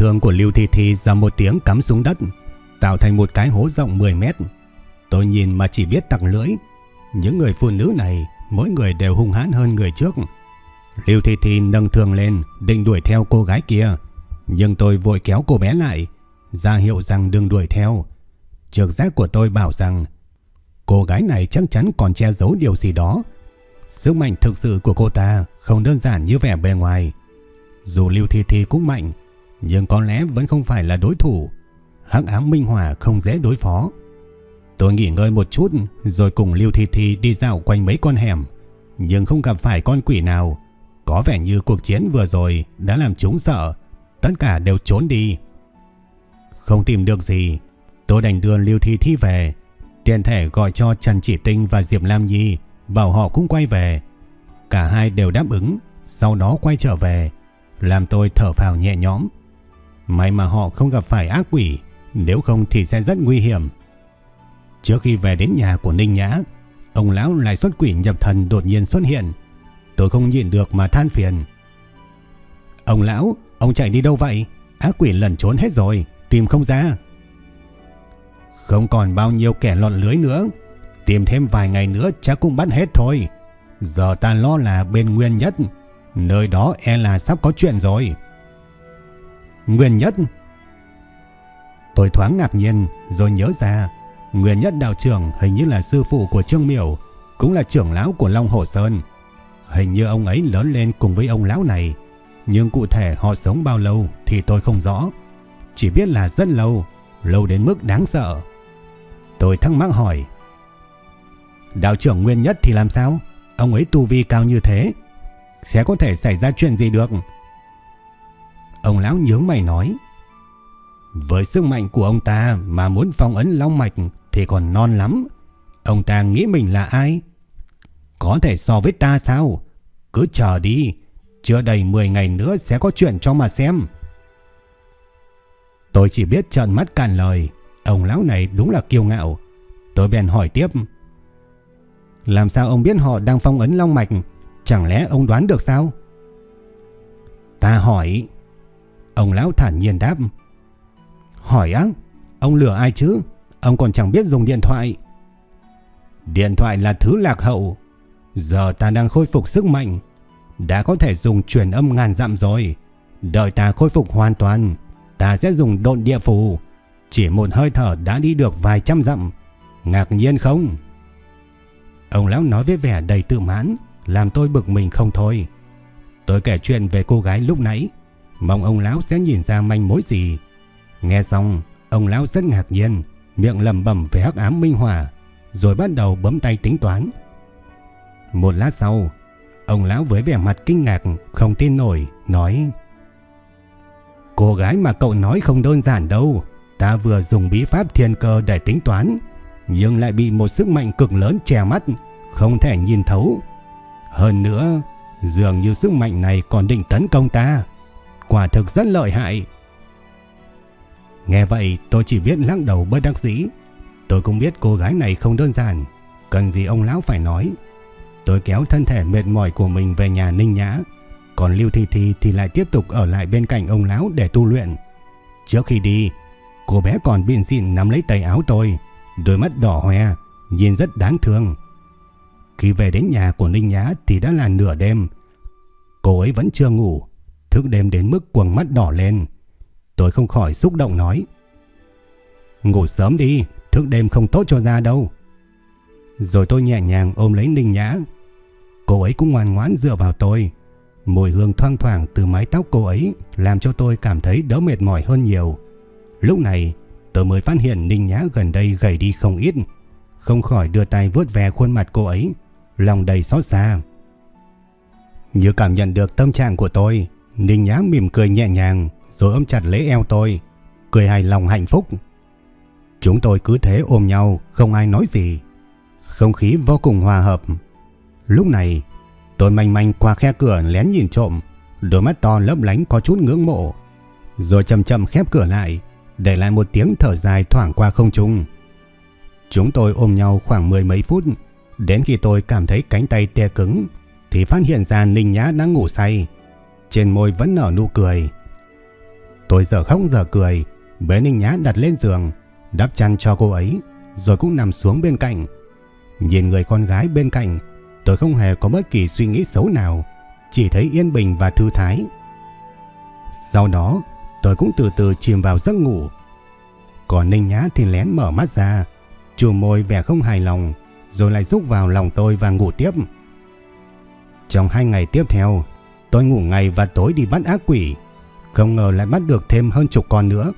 Thương của Lưu Thi Thi ra một tiếng cắm xuống đất, tạo thành một cái hố rộng 10 mét. Tôi nhìn mà chỉ biết tặc lưỡi. Những người phụ nữ này, mỗi người đều hung hãn hơn người trước. Lưu Thi Thi nâng thương lên, định đuổi theo cô gái kia. Nhưng tôi vội kéo cô bé lại, ra hiệu rằng đừng đuổi theo. Trực giác của tôi bảo rằng cô gái này chắc chắn còn che giấu điều gì đó. Sức mạnh thực sự của cô ta không đơn giản như vẻ bề ngoài. Dù Lưu Thi Thi cũng mạnh, nhưng có lẽ vẫn không phải là đối thủ. Hắc ám minh hỏa không dễ đối phó. Tôi nghỉ ngơi một chút rồi cùng Lưu Thi Thi đi dạo quanh mấy con hẻm, nhưng không gặp phải con quỷ nào. Có vẻ như cuộc chiến vừa rồi đã làm chúng sợ, tất cả đều trốn đi. Không tìm được gì, tôi đành đưa Lưu Thi Thi về, tiện thể gọi cho Trần Chỉ Tinh và Diệp Lam Nhi, bảo họ cũng quay về. Cả hai đều đáp ứng, sau đó quay trở về, làm tôi thở phào nhẹ nhõm. May mà họ không gặp phải ác quỷ, nếu không thì sẽ rất nguy hiểm. Trước khi về đến nhà của Ninh Nhã, ông lão lại xuất quỷ nhập thần đột nhiên xuất hiện. Tôi không nhìn được mà than phiền. Ông lão, ông chạy đi đâu vậy? Ác quỷ lẩn trốn hết rồi, tìm không ra. Không còn bao nhiêu kẻ lọt lưới nữa, tìm thêm vài ngày nữa chắc cũng bắt hết thôi. Giờ ta lo là bên nguyên nhất, nơi đó e là sắp có chuyện rồi. Nguyên Nhất. Tôi thoáng ngạc nhiên rồi nhớ ra Nguyên Nhất đạo trưởng hình như là sư phụ của Trương Miểu, cũng là trưởng lão của Long Hồ Sơn. Hình như ông ấy lớn lên cùng với ông lão này, nhưng cụ thể họ sống bao lâu thì tôi không rõ. Chỉ biết là rất lâu, lâu đến mức đáng sợ. Tôi thắc mắc hỏi. Đạo trưởng Nguyên Nhất thì làm sao? Ông ấy tu vi cao như thế, sẽ có thể xảy ra chuyện gì được? Ông lão nhướng mày nói. Với sức mạnh của ông ta mà muốn phong ấn long mạch thì còn non lắm. Ông ta nghĩ mình là ai? Có thể so với ta sao? Cứ chờ đi. Chưa đầy 10 ngày nữa sẽ có chuyện cho mà xem. Tôi chỉ biết trợn mắt cạn lời. Ông lão này đúng là kiêu ngạo. Tôi bèn hỏi tiếp. Làm sao ông biết họ đang phong ấn long mạch? Chẳng lẽ ông đoán được sao? Ta hỏi... Ông lão thản nhiên đáp. Hỏi á, ông lừa ai chứ? Ông còn chẳng biết dùng điện thoại. Điện thoại là thứ lạc hậu. Giờ ta đang khôi phục sức mạnh. Đã có thể dùng truyền âm ngàn dặm rồi. Đợi ta khôi phục hoàn toàn. Ta sẽ dùng độn địa phù. Chỉ một hơi thở đã đi được vài trăm dặm. Ngạc nhiên không? Ông lão nói với vẻ đầy tự mãn. Làm tôi bực mình không thôi. Tôi kể chuyện về cô gái lúc nãy. Mong ông lão sẽ nhìn ra manh mối gì. Nghe xong, ông lão rất ngạc nhiên, miệng lầm bẩm về hắc ám minh hỏa, rồi bắt đầu bấm tay tính toán. Một lát sau, ông lão với vẻ mặt kinh ngạc, không tin nổi, nói Cô gái mà cậu nói không đơn giản đâu, ta vừa dùng bí pháp thiên cơ để tính toán, nhưng lại bị một sức mạnh cực lớn che mắt, không thể nhìn thấu. Hơn nữa, dường như sức mạnh này còn định tấn công ta quả thực rất lợi hại. Nghe vậy tôi chỉ biết lắc đầu bất đắc dĩ. Tôi cũng biết cô gái này không đơn giản, cần gì ông lão phải nói. Tôi kéo thân thể mệt mỏi của mình về nhà Ninh Nhã, còn Lưu Thi Thi thì lại tiếp tục ở lại bên cạnh ông lão để tu luyện. Trước khi đi, cô bé còn biện xịn nắm lấy tay áo tôi, đôi mắt đỏ hoe, nhìn rất đáng thương. Khi về đến nhà của Ninh Nhã thì đã là nửa đêm. Cô ấy vẫn chưa ngủ, thức đêm đến mức quầng mắt đỏ lên. Tôi không khỏi xúc động nói. Ngủ sớm đi, Thức đêm không tốt cho da đâu. Rồi tôi nhẹ nhàng ôm lấy Ninh Nhã. Cô ấy cũng ngoan ngoãn dựa vào tôi. Mùi hương thoang thoảng từ mái tóc cô ấy làm cho tôi cảm thấy đỡ mệt mỏi hơn nhiều. Lúc này tôi mới phát hiện Ninh Nhã gần đây gầy đi không ít. Không khỏi đưa tay vuốt ve khuôn mặt cô ấy, lòng đầy xót xa. Như cảm nhận được tâm trạng của tôi, Ninh Nhã mỉm cười nhẹ nhàng rồi ôm chặt lấy eo tôi, cười hài lòng hạnh phúc. Chúng tôi cứ thế ôm nhau, không ai nói gì. Không khí vô cùng hòa hợp. Lúc này, tôi manh manh qua khe cửa lén nhìn trộm, đôi mắt to lấp lánh có chút ngưỡng mộ. Rồi chậm chậm khép cửa lại, để lại một tiếng thở dài thoảng qua không trung. Chúng tôi ôm nhau khoảng mười mấy phút, đến khi tôi cảm thấy cánh tay tê cứng, thì phát hiện ra Ninh Nhã đang ngủ say. Trên môi vẫn nở nụ cười. Tôi giờ khóc giờ cười, bế Ninh Nhã đặt lên giường, đắp chăn cho cô ấy, rồi cũng nằm xuống bên cạnh. Nhìn người con gái bên cạnh, tôi không hề có bất kỳ suy nghĩ xấu nào, chỉ thấy yên bình và thư thái. Sau đó, tôi cũng từ từ chìm vào giấc ngủ. Còn Ninh Nhã thì lén mở mắt ra, chùm môi vẻ không hài lòng, rồi lại rúc vào lòng tôi và ngủ tiếp. Trong hai ngày tiếp theo, tôi ngủ ngày và tối đi bắt ác quỷ, không ngờ lại bắt được thêm hơn chục con nữa.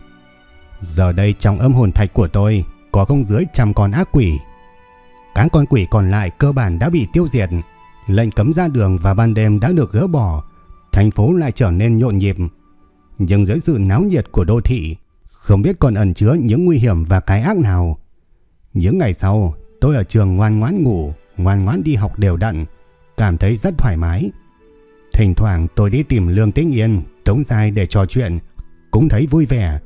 Giờ đây trong âm hồn thạch của tôi có không dưới trăm con ác quỷ. Các con quỷ còn lại cơ bản đã bị tiêu diệt, lệnh cấm ra đường và ban đêm đã được gỡ bỏ, thành phố lại trở nên nhộn nhịp. Nhưng dưới sự náo nhiệt của đô thị, không biết còn ẩn chứa những nguy hiểm và cái ác nào. Những ngày sau, tôi ở trường ngoan ngoãn ngủ, ngoan ngoãn đi học đều đặn, cảm thấy rất thoải mái. Thỉnh thoảng tôi đi tìm Lương Tĩnh Yên, Tống Giai để trò chuyện, cũng thấy vui vẻ.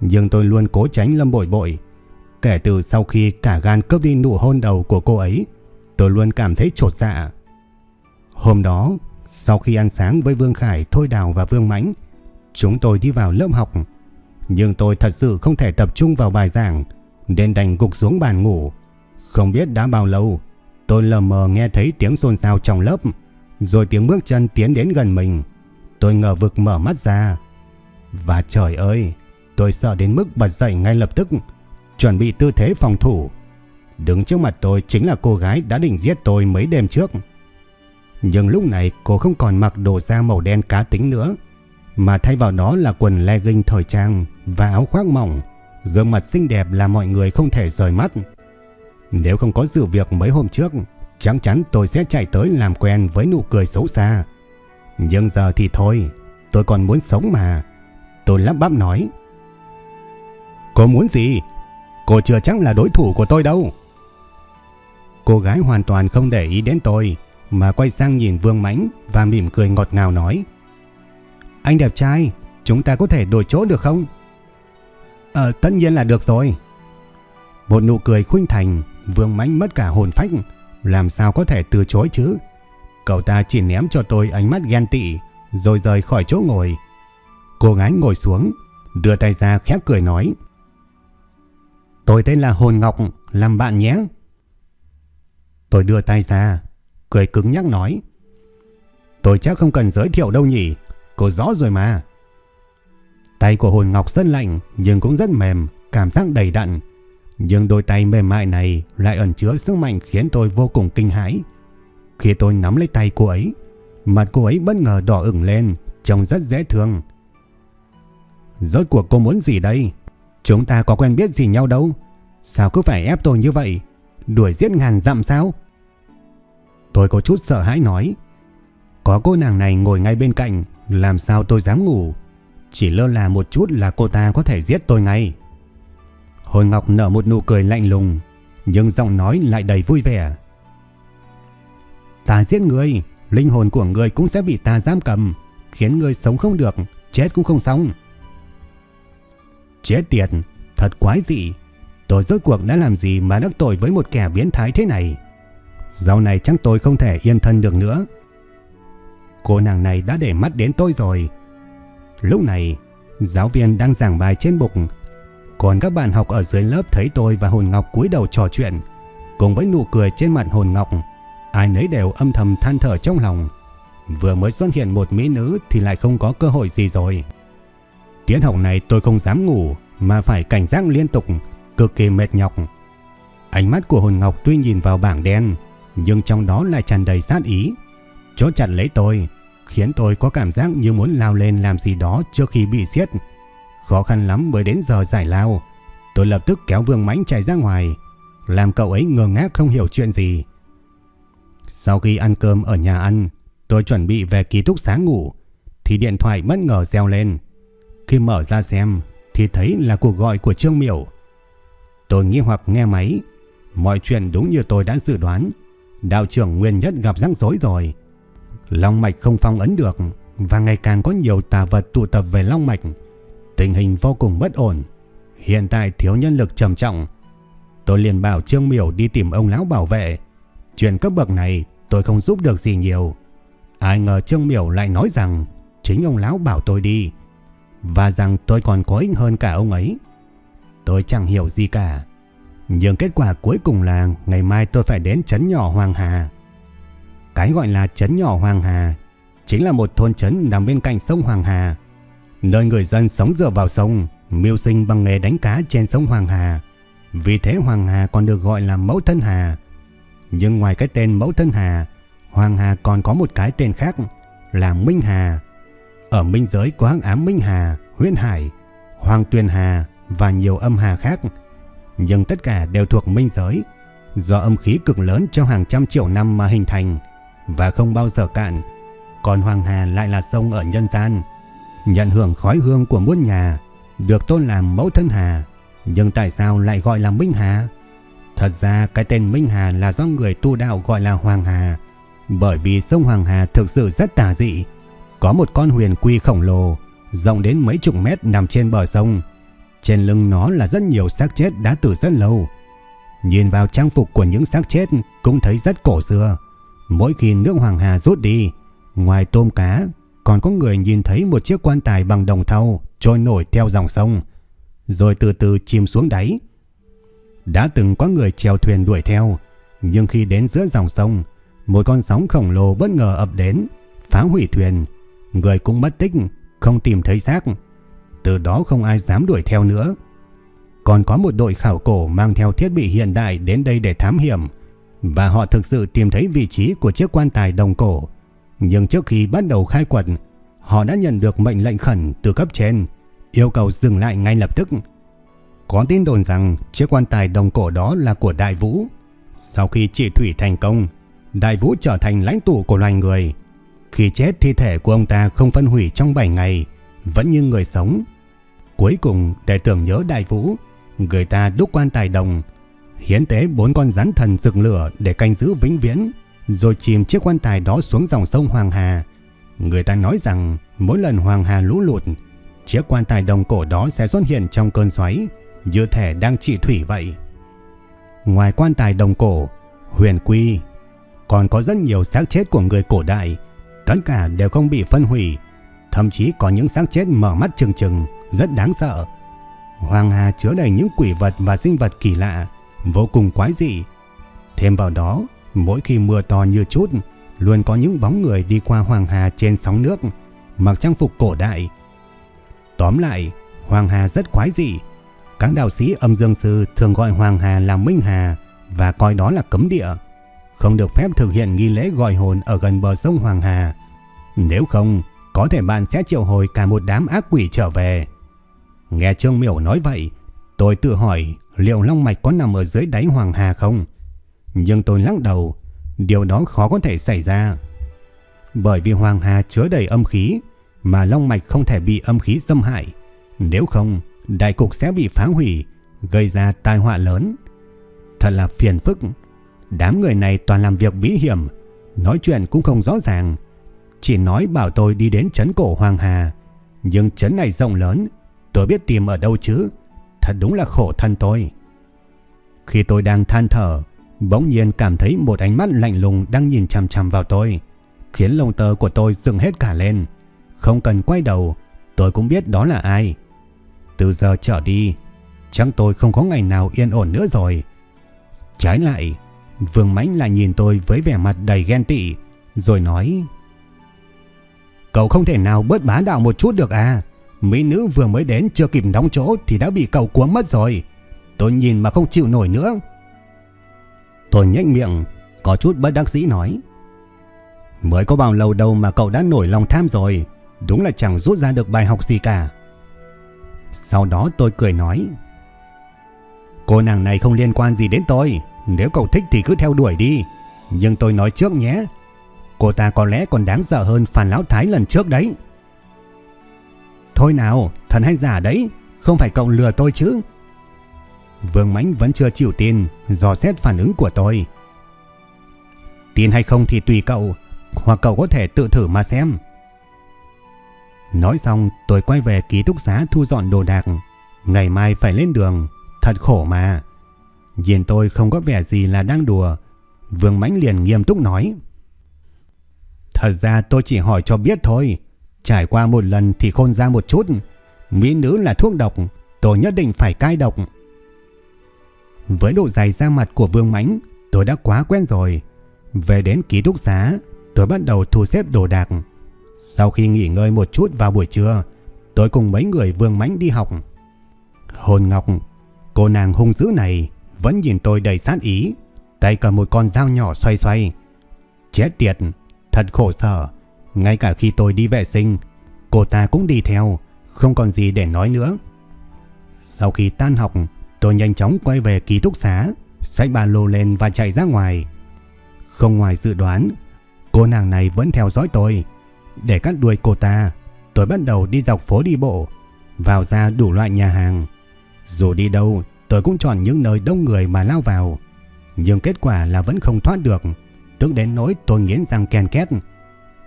Nhưng tôi luôn cố tránh Lâm Bội Bội. Kể từ sau khi cả gan cướp đi nụ hôn đầu của cô ấy, tôi luôn cảm thấy trột dạ. Hôm đó, sau khi ăn sáng với Vương Khải, Thôi Đào và Vương Mãnh, chúng tôi đi vào lớp học. Nhưng tôi thật sự không thể tập trung vào bài giảng, nên đành gục xuống bàn ngủ. Không biết đã bao lâu, tôi lờ mờ nghe thấy tiếng xôn xao trong lớp, rồi tiếng bước chân tiến đến gần mình. Tôi ngờ vực mở mắt ra. Và trời ơi, tôi sợ đến mức bật dậy ngay lập tức, chuẩn bị tư thế phòng thủ. Đứng trước mặt tôi chính là cô gái đã định giết tôi mấy đêm trước. Nhưng lúc này cô không còn mặc đồ da màu đen cá tính nữa, mà thay vào đó là quần legging thời trang và áo khoác mỏng, gương mặt xinh đẹp là mọi người không thể rời mắt. Nếu không có sự việc mấy hôm trước, chắc chắn tôi sẽ chạy tới làm quen với nụ cười xấu xa. Nhưng giờ thì thôi, tôi còn muốn sống mà. Tôi lắp bắp nói. Cô muốn gì? Cô chưa chắc là đối thủ của tôi đâu. Cô gái hoàn toàn không để ý đến tôi, mà quay sang nhìn Vương Mãnh và mỉm cười ngọt ngào nói. Anh đẹp trai, chúng ta có thể đổi chỗ được không? Ờ, tất nhiên là được rồi. Một nụ cười khuynh thành, Vương Mãnh mất cả hồn phách, làm sao có thể từ chối chứ? Cậu ta chỉ ném cho tôi ánh mắt ghen tị, rồi rời khỏi chỗ ngồi. Cô gái ngồi xuống, đưa tay ra khép cười nói. Tôi tên là Hồn Ngọc, làm bạn nhé. Tôi đưa tay ra, cười cứng nhắc nói. Tôi chắc không cần giới thiệu đâu nhỉ, cô rõ rồi mà. Tay của Hồn Ngọc rất lạnh nhưng cũng rất mềm, cảm giác đầy đặn. Nhưng đôi tay mềm mại này lại ẩn chứa sức mạnh khiến tôi vô cùng kinh hãi. Khi tôi nắm lấy tay cô ấy, mặt cô ấy bất ngờ đỏ ửng lên, trông rất dễ thương. Rốt cuộc cô muốn gì đây? Chúng ta có quen biết gì nhau đâu. Sao cứ phải ép tôi như vậy? Đuổi giết ngàn dặm sao? Tôi có chút sợ hãi nói. Có cô nàng này ngồi ngay bên cạnh, làm sao tôi dám ngủ? Chỉ lơ là một chút là cô ta có thể giết tôi ngay. Hồi Ngọc nở một nụ cười lạnh lùng, nhưng giọng nói lại đầy vui vẻ. Ta giết người, linh hồn của người cũng sẽ bị ta giam cầm, khiến người sống không được, chết cũng không xong. Chết tiệt, thật quái dị. Tôi rốt cuộc đã làm gì mà đắc tội với một kẻ biến thái thế này? Dạo này chắc tôi không thể yên thân được nữa. Cô nàng này đã để mắt đến tôi rồi. Lúc này, giáo viên đang giảng bài trên bục. Còn các bạn học ở dưới lớp thấy tôi và Hồn Ngọc cúi đầu trò chuyện. Cùng với nụ cười trên mặt Hồn Ngọc, ai nấy đều âm thầm than thở trong lòng. Vừa mới xuất hiện một mỹ nữ thì lại không có cơ hội gì rồi. Tiết học này tôi không dám ngủ mà phải cảnh giác liên tục, cực kỳ mệt nhọc. Ánh mắt của hồn ngọc tuy nhìn vào bảng đen, nhưng trong đó lại tràn đầy sát ý. Chốt chặt lấy tôi, khiến tôi có cảm giác như muốn lao lên làm gì đó trước khi bị siết. Khó khăn lắm mới đến giờ giải lao. Tôi lập tức kéo Vương Mãnh chạy ra ngoài, làm cậu ấy ngơ ngác không hiểu chuyện gì. Sau khi ăn cơm ở nhà ăn, tôi chuẩn bị về ký túc xá ngủ, thì điện thoại bất ngờ reo lên. Khi mở ra xem, thì thấy là cuộc gọi của Trương Miểu. Tôi nghi hoặc nghe máy, mọi chuyện đúng như tôi đã dự đoán. Đạo trưởng Nguyên Nhất gặp rắc rối rồi. Long mạch không phong ấn được và ngày càng có nhiều tà vật tụ tập về long mạch. Tình hình vô cùng bất ổn. Hiện tại thiếu nhân lực trầm trọng. Tôi liền bảo Trương Miểu đi tìm ông lão bảo vệ. Chuyện cấp bậc này tôi không giúp được gì nhiều. Ai ngờ Trương Miểu lại nói rằng chính ông lão bảo tôi đi và rằng tôi còn có ích hơn cả ông ấy. Tôi chẳng hiểu gì cả. Nhưng kết quả cuối cùng là ngày mai tôi phải đến trấn nhỏ Hoàng Hà. Cái gọi là trấn nhỏ Hoàng Hà chính là một thôn trấn nằm bên cạnh sông Hoàng Hà, nơi người dân sống dựa vào sông, mưu sinh bằng nghề đánh cá trên sông Hoàng Hà. Vì thế Hoàng Hà còn được gọi là Mẫu Thân Hà. Nhưng ngoài cái tên Mẫu Thân Hà, Hoàng Hà còn có một cái tên khác là Minh Hà. Ở minh giới có hắc ám Minh Hà, Huyễn Hải, Hoàng Tuyền Hà và nhiều âm hà khác. Nhưng tất cả đều thuộc minh giới, do âm khí cực lớn trong hàng trăm triệu năm mà hình thành và không bao giờ cạn. Còn Hoàng Hà lại là sông ở nhân gian, nhận hưởng khói hương của muôn nhà, được tôn làm mẫu thân Hà. Nhưng tại sao lại gọi là Minh Hà? Thật ra cái tên Minh Hà là do người tu đạo gọi là Hoàng Hà, bởi vì sông Hoàng Hà thực sự rất tà dị. Có một con huyền quy khổng lồ, rộng đến mấy chục mét nằm trên bờ sông. Trên lưng nó là rất nhiều xác chết đã từ rất lâu. Nhìn vào trang phục của những xác chết cũng thấy rất cổ xưa. Mỗi khi nước Hoàng Hà rút đi, ngoài tôm cá, còn có người nhìn thấy một chiếc quan tài bằng đồng thau trôi nổi theo dòng sông, rồi từ từ chìm xuống đáy. Đã từng có người chèo thuyền đuổi theo, nhưng khi đến giữa dòng sông, một con sóng khổng lồ bất ngờ ập đến, phá hủy thuyền. Người cũng mất tích, không tìm thấy xác. Từ đó không ai dám đuổi theo nữa. Còn có một đội khảo cổ mang theo thiết bị hiện đại đến đây để thám hiểm. Và họ thực sự tìm thấy vị trí của chiếc quan tài đồng cổ. Nhưng trước khi bắt đầu khai quật, họ đã nhận được mệnh lệnh khẩn từ cấp trên, yêu cầu dừng lại ngay lập tức. Có tin đồn rằng chiếc quan tài đồng cổ đó là của Đại Vũ. Sau khi trị thủy thành công, Đại Vũ trở thành lãnh tụ của loài người. Khi chết thi thể của ông ta không phân hủy trong 7 ngày, vẫn như người sống. Cuối cùng để tưởng nhớ Đại Vũ, người ta đúc quan tài đồng, hiến tế bốn con rắn thần rực lửa để canh giữ vĩnh viễn, rồi chìm chiếc quan tài đó xuống dòng sông Hoàng Hà. Người ta nói rằng mỗi lần Hoàng Hà lũ lụt, chiếc quan tài đồng cổ đó sẽ xuất hiện trong cơn xoáy, như thể đang trị thủy vậy. Ngoài quan tài đồng cổ, huyền quy, còn có rất nhiều xác chết của người cổ đại, tất cả đều không bị phân hủy, thậm chí có những xác chết mở mắt trừng trừng, rất đáng sợ. Hoàng Hà chứa đầy những quỷ vật và sinh vật kỳ lạ, vô cùng quái dị. Thêm vào đó, mỗi khi mưa to như chút, luôn có những bóng người đi qua Hoàng Hà trên sóng nước, mặc trang phục cổ đại. Tóm lại, Hoàng Hà rất quái dị. Các đạo sĩ âm dương sư thường gọi Hoàng Hà là Minh Hà và coi đó là cấm địa không được phép thực hiện nghi lễ gọi hồn ở gần bờ sông Hoàng Hà. Nếu không, có thể bạn sẽ triệu hồi cả một đám ác quỷ trở về. Nghe Trương Miểu nói vậy, tôi tự hỏi liệu Long Mạch có nằm ở dưới đáy Hoàng Hà không? Nhưng tôi lắc đầu, điều đó khó có thể xảy ra. Bởi vì Hoàng Hà chứa đầy âm khí, mà Long Mạch không thể bị âm khí xâm hại. Nếu không, đại cục sẽ bị phá hủy, gây ra tai họa lớn. Thật là phiền phức Đám người này toàn làm việc bí hiểm, nói chuyện cũng không rõ ràng. Chỉ nói bảo tôi đi đến trấn cổ Hoàng Hà. Nhưng trấn này rộng lớn, tôi biết tìm ở đâu chứ. Thật đúng là khổ thân tôi. Khi tôi đang than thở, bỗng nhiên cảm thấy một ánh mắt lạnh lùng đang nhìn chằm chằm vào tôi, khiến lông tơ của tôi dựng hết cả lên. Không cần quay đầu, tôi cũng biết đó là ai. Từ giờ trở đi, chắc tôi không có ngày nào yên ổn nữa rồi. Trái lại, Vương Mãnh lại nhìn tôi với vẻ mặt đầy ghen tị, rồi nói Cậu không thể nào bớt bá đạo một chút được à? Mỹ nữ vừa mới đến chưa kịp đóng chỗ thì đã bị cậu cuống mất rồi. Tôi nhìn mà không chịu nổi nữa. Tôi nhếch miệng, có chút bất đắc dĩ nói. Mới có bao lâu đâu mà cậu đã nổi lòng tham rồi, đúng là chẳng rút ra được bài học gì cả. Sau đó tôi cười nói. Cô nàng này không liên quan gì đến tôi, nếu cậu thích thì cứ theo đuổi đi. Nhưng tôi nói trước nhé, cô ta có lẽ còn đáng sợ hơn Phan Lão Thái lần trước đấy. Thôi nào, thần hay giả đấy, không phải cậu lừa tôi chứ. Vương Mãnh vẫn chưa chịu tin, dò xét phản ứng của tôi. Tin hay không thì tùy cậu, hoặc cậu có thể tự thử mà xem. Nói xong tôi quay về ký túc xá thu dọn đồ đạc. Ngày mai phải lên đường, thật khổ mà. Nhìn tôi không có vẻ gì là đang đùa. Vương Mãnh liền nghiêm túc nói. Thật ra tôi chỉ hỏi cho biết thôi. Trải qua một lần thì khôn ra một chút. Mỹ nữ là thuốc độc, tôi nhất định phải cai độc. Với độ dày da mặt của Vương Mãnh, tôi đã quá quen rồi. Về đến ký túc xá, tôi bắt đầu thu xếp đồ đạc. Sau khi nghỉ ngơi một chút vào buổi trưa, tôi cùng mấy người Vương Mãnh đi học. Hồn Ngọc, cô nàng hung dữ này vẫn nhìn tôi đầy sát ý, tay cầm một con dao nhỏ xoay xoay. Chết tiệt, thật khổ sở, ngay cả khi tôi đi vệ sinh, cô ta cũng đi theo, không còn gì để nói nữa. Sau khi tan học, tôi nhanh chóng quay về ký túc xá, xách ba lô lên và chạy ra ngoài. Không ngoài dự đoán, cô nàng này vẫn theo dõi tôi. Để cắt đuôi cô ta, tôi bắt đầu đi dọc phố đi bộ, vào ra đủ loại nhà hàng. Dù đi đâu, tôi cũng chọn những nơi đông người mà lao vào. Nhưng kết quả là vẫn không thoát được, tức đến nỗi tôi nghiến răng ken két.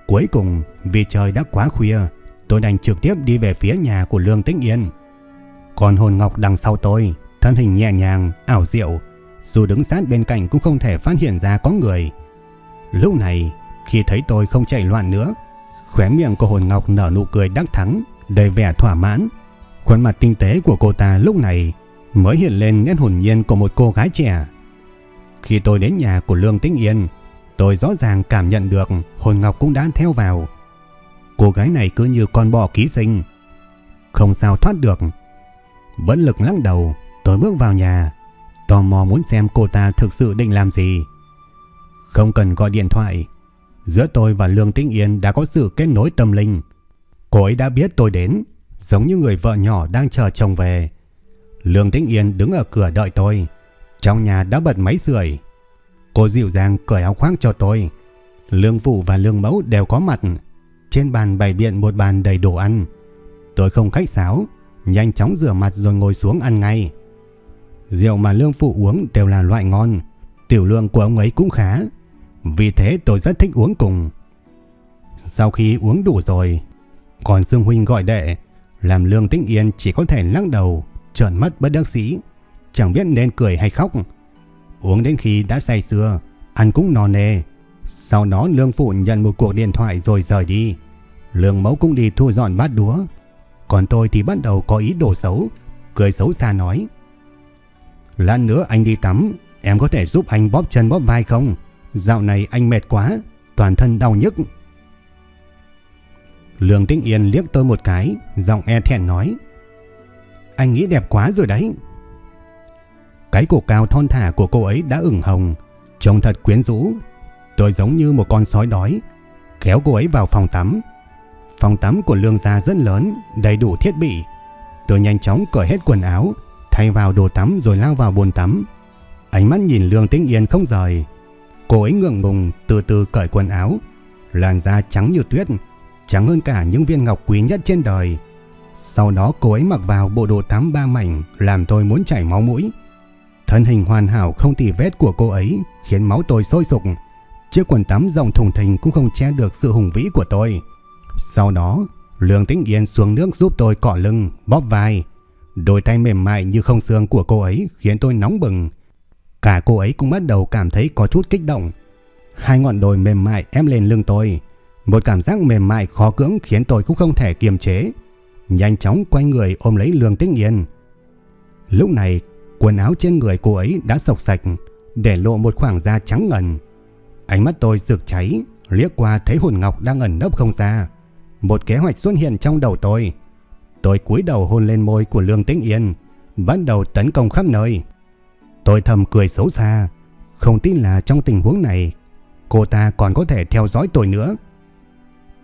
Cuối cùng, vì trời đã quá khuya, tôi đành trực tiếp đi về phía nhà của Lương Tĩnh Yên. Còn hồn ngọc đằng sau tôi, thân hình nhẹ nhàng, ảo diệu, dù đứng sát bên cạnh cũng không thể phát hiện ra có người. Lúc này, khi thấy tôi không chạy loạn nữa, khóe miệng của hồn ngọc nở nụ cười đắc thắng, đầy vẻ thỏa mãn. Khuôn mặt tinh tế của cô ta lúc này mới hiện lên nét hồn nhiên của một cô gái trẻ. Khi tôi đến nhà của Lương Tĩnh Yên, tôi rõ ràng cảm nhận được hồn ngọc cũng đã theo vào. Cô gái này cứ như con bò ký sinh. Không sao thoát được. Bất lực lắc đầu, tôi bước vào nhà. Tò mò muốn xem cô ta thực sự định làm gì. Không cần gọi điện thoại. Giữa tôi và Lương Tĩnh Yên đã có sự kết nối tâm linh. Cô ấy đã biết tôi đến, giống như người vợ nhỏ đang chờ chồng về. Lương Tĩnh Yên đứng ở cửa đợi tôi. Trong nhà đã bật máy sưởi. Cô dịu dàng cởi áo khoác cho tôi. Lương Phụ và Lương Mẫu đều có mặt. Trên bàn bày biện một bàn đầy đồ ăn. Tôi không khách sáo, nhanh chóng rửa mặt rồi ngồi xuống ăn ngay. Rượu mà Lương Phụ uống đều là loại ngon, tiểu lượng của ông ấy cũng khá. Vì thế tôi rất thích uống cùng. Sau khi uống đủ rồi, còn Dương Huynh gọi đệ, làm Lương Tĩnh Yên chỉ có thể lắc đầu, trợn mắt bất đắc sĩ, chẳng biết nên cười hay khóc. Uống đến khi đã say sưa, ăn cũng no nề. sau đó Lương Phụ nhận một cuộc điện thoại rồi rời đi. Lương Mẫu cũng đi thu dọn bát đũa. Còn tôi thì bắt đầu có ý đồ xấu, cười xấu xa nói. Lát nữa anh đi tắm, em có thể giúp anh bóp chân bóp vai không? Dạo này anh mệt quá, toàn thân đau nhức. Lương Tĩnh Yên liếc tôi một cái, giọng e thẹn nói. Anh nghĩ đẹp quá rồi đấy. Cái cổ cao thon thả của cô ấy đã ửng hồng, trông thật quyến rũ, Tôi giống như một con sói đói, kéo cô ấy vào phòng tắm. Phòng tắm của lương gia rất lớn, đầy đủ thiết bị. Tôi nhanh chóng cởi hết quần áo, thay vào đồ tắm rồi lao vào bồn tắm. Ánh mắt nhìn Lương Tĩnh Yên không rời. Cô ấy ngượng ngùng từ từ cởi quần áo, làn da trắng như tuyết, trắng hơn cả những viên ngọc quý nhất trên đời. Sau đó cô ấy mặc vào bộ đồ tắm ba mảnh làm tôi muốn chảy máu mũi. Thân hình hoàn hảo không tì vết của cô ấy khiến máu tôi sôi sục. Chiếc quần tắm rộng thùng thình cũng không che được sự hùng vĩ của tôi. Sau đó, Lương Tĩnh Yên xuống nước giúp tôi cọ lưng, bóp vai. Đôi tay mềm mại như không xương của cô ấy khiến tôi nóng bừng. Cả cô ấy cũng bắt đầu cảm thấy có chút kích động. Hai ngọn đồi mềm mại ép lên lưng tôi. Một cảm giác mềm mại khó cưỡng khiến tôi cũng không thể kiềm chế. Nhanh chóng quay người ôm lấy Lương Tĩnh Yên. Lúc này, quần áo trên người cô ấy đã sộc sạch, để lộ một khoảng da trắng ngần. Ánh mắt tôi rực cháy, liếc qua thấy hồn ngọc đang ẩn nấp không xa. Một kế hoạch xuất hiện trong đầu tôi. Tôi cúi đầu hôn lên môi của Lương Tĩnh Yên, bắt đầu tấn công khắp nơi. Tôi thầm cười xấu xa, không tin là trong tình huống này cô ta còn có thể theo dõi tôi nữa.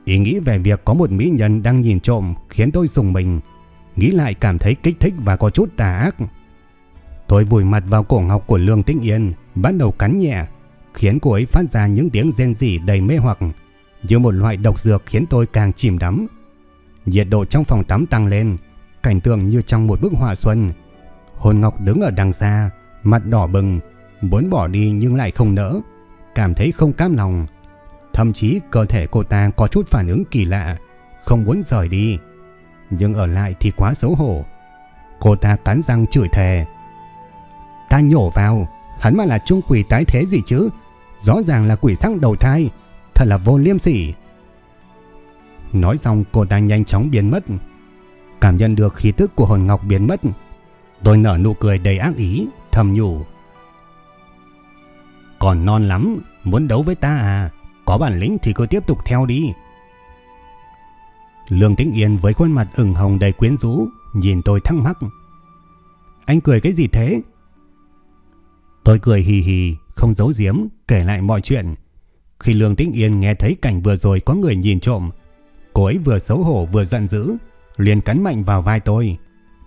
Ý nghĩ về việc có một mỹ nhân đang nhìn trộm khiến tôi dùng mình, nghĩ lại cảm thấy kích thích và có chút tà ác. Tôi vùi mặt vào cổ ngọc của Lương Tĩnh Yên, bắt đầu cắn nhẹ, khiến cô ấy phát ra những tiếng rên rỉ đầy mê hoặc, như một loại độc dược khiến tôi càng chìm đắm. Nhiệt độ trong phòng tắm tăng lên, cảnh tượng như trong một bức họa xuân. Hồn Ngọc đứng ở đằng xa, mặt đỏ bừng, muốn bỏ đi nhưng lại không nỡ, cảm thấy không cam lòng. Thậm chí cơ thể cô ta có chút phản ứng kỳ lạ, không muốn rời đi. Nhưng ở lại thì quá xấu hổ. Cô ta cắn răng chửi thề. Ta nhổ vào, hắn mà là trung quỷ tái thế gì chứ? Rõ ràng là quỷ sắc đầu thai, thật là vô liêm sỉ. Nói xong cô ta nhanh chóng biến mất. Cảm nhận được khí tức của hồn ngọc biến mất. Tôi nở nụ cười đầy ác ý, thầm nhủ. Còn non lắm, muốn đấu với ta à? Có bản lĩnh thì cứ tiếp tục theo đi. Lương Tĩnh Yên với khuôn mặt ửng hồng đầy quyến rũ, nhìn tôi thắc mắc. Anh cười cái gì thế? Tôi cười hì hì, không giấu giếm, kể lại mọi chuyện. Khi Lương Tĩnh Yên nghe thấy cảnh vừa rồi có người nhìn trộm, cô ấy vừa xấu hổ vừa giận dữ, liền cắn mạnh vào vai tôi,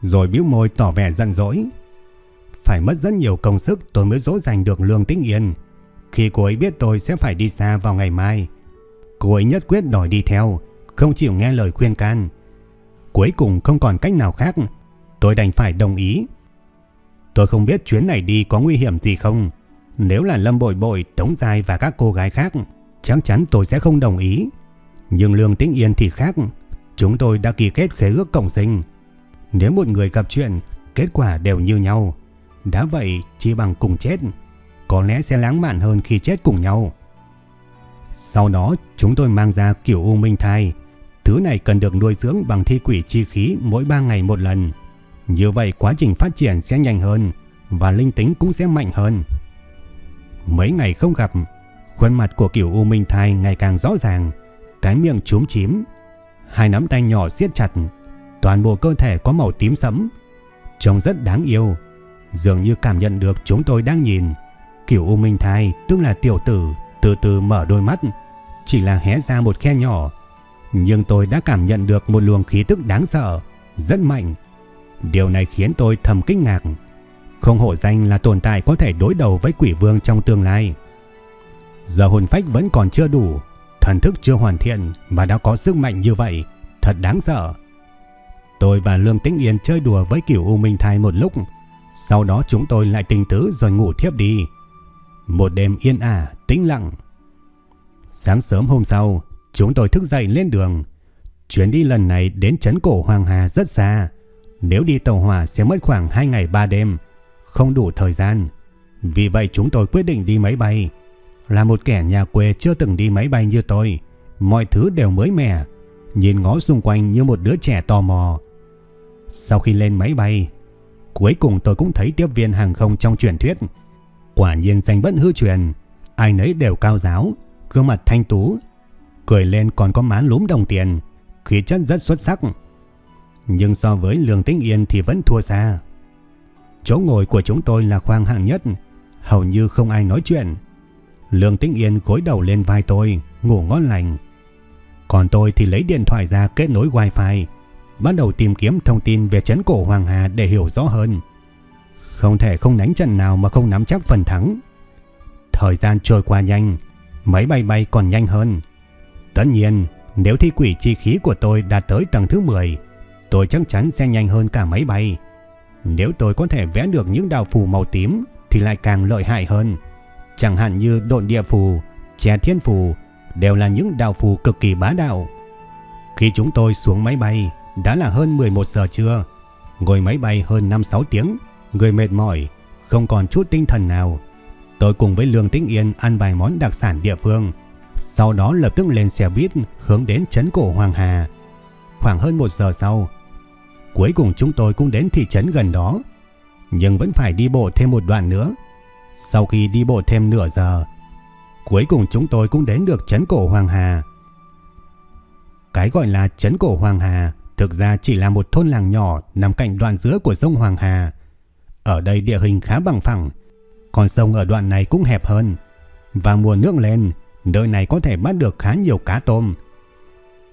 rồi bĩu môi tỏ vẻ giận dỗi. Phải mất rất nhiều công sức tôi mới dỗ dành được Lương Tĩnh Yên. Khi cô ấy biết tôi sẽ phải đi xa vào ngày mai, cô ấy nhất quyết đòi đi theo, không chịu nghe lời khuyên can. Cuối cùng không còn cách nào khác, tôi đành phải đồng ý. Tôi không biết chuyến này đi có nguy hiểm gì không. Nếu là Lâm Bội Bội, Tống Giai và các cô gái khác, chắc chắn tôi sẽ không đồng ý. Nhưng Lương Tĩnh Yên thì khác. Chúng tôi đã ký kết khế ước cộng sinh. Nếu một người gặp chuyện, kết quả đều như nhau. Đã vậy, chỉ bằng cùng chết, có lẽ sẽ lãng mạn hơn khi chết cùng nhau. Sau đó, chúng tôi mang ra kiểu u minh thai. Thứ này cần được nuôi dưỡng bằng thi quỷ chi khí mỗi 3 ngày một lần. Như vậy quá trình phát triển sẽ nhanh hơn và linh tính cũng sẽ mạnh hơn. Mấy ngày không gặp, khuôn mặt của kiểu u minh thai ngày càng rõ ràng, cái miệng chúm chím, hai nắm tay nhỏ siết chặt, toàn bộ cơ thể có màu tím sẫm, trông rất đáng yêu, dường như cảm nhận được chúng tôi đang nhìn. Kiểu u minh thai tức là tiểu tử từ từ mở đôi mắt, chỉ là hé ra một khe nhỏ, nhưng tôi đã cảm nhận được một luồng khí tức đáng sợ, rất mạnh. Điều này khiến tôi thầm kinh ngạc. Không hổ danh là tồn tại có thể đối đầu với quỷ vương trong tương lai. Giờ hồn phách vẫn còn chưa đủ, thần thức chưa hoàn thiện mà đã có sức mạnh như vậy, thật đáng sợ. Tôi và Lương Tĩnh Yên chơi đùa với kiểu U Minh Thai một lúc, sau đó chúng tôi lại tình tứ rồi ngủ thiếp đi. Một đêm yên ả, tĩnh lặng. Sáng sớm hôm sau, chúng tôi thức dậy lên đường. Chuyến đi lần này đến trấn cổ Hoàng Hà rất xa. Nếu đi tàu hỏa sẽ mất khoảng 2 ngày 3 đêm, không đủ thời gian. Vì vậy chúng tôi quyết định đi máy bay. Là một kẻ nhà quê chưa từng đi máy bay như tôi, mọi thứ đều mới mẻ, nhìn ngó xung quanh như một đứa trẻ tò mò. Sau khi lên máy bay, cuối cùng tôi cũng thấy tiếp viên hàng không trong truyền thuyết. Quả nhiên danh bất hư truyền, ai nấy đều cao giáo, gương mặt thanh tú, cười lên còn có má lúm đồng tiền, khí chất rất xuất sắc. Nhưng so với Lương Tĩnh Yên thì vẫn thua xa. Chỗ ngồi của chúng tôi là khoang hạng nhất, hầu như không ai nói chuyện. Lương Tĩnh Yên gối đầu lên vai tôi, ngủ ngon lành. Còn tôi thì lấy điện thoại ra kết nối wifi, bắt đầu tìm kiếm thông tin về chấn cổ Hoàng Hà để hiểu rõ hơn. Không thể không đánh trận nào mà không nắm chắc phần thắng. Thời gian trôi qua nhanh, máy bay bay còn nhanh hơn. Tất nhiên, nếu thi quỷ chi khí của tôi đạt tới tầng thứ 10, tôi chắc chắn sẽ nhanh hơn cả máy bay. Nếu tôi có thể vẽ được những đào phù màu tím thì lại càng lợi hại hơn. Chẳng hạn như độn địa phù, che thiên phù đều là những đạo phù cực kỳ bá đạo. Khi chúng tôi xuống máy bay đã là hơn 11 giờ trưa. Ngồi máy bay hơn 5-6 tiếng, người mệt mỏi, không còn chút tinh thần nào. Tôi cùng với Lương Tĩnh Yên ăn vài món đặc sản địa phương. Sau đó lập tức lên xe buýt hướng đến trấn cổ Hoàng Hà. Khoảng hơn 1 giờ sau, cuối cùng chúng tôi cũng đến thị trấn gần đó. Nhưng vẫn phải đi bộ thêm một đoạn nữa. Sau khi đi bộ thêm nửa giờ, cuối cùng chúng tôi cũng đến được trấn cổ Hoàng Hà. Cái gọi là trấn cổ Hoàng Hà thực ra chỉ là một thôn làng nhỏ nằm cạnh đoạn giữa của sông Hoàng Hà, ở đây địa hình khá bằng phẳng, còn sông ở đoạn này cũng hẹp hơn. Và mùa nước lên, nơi này có thể bắt được khá nhiều cá tôm.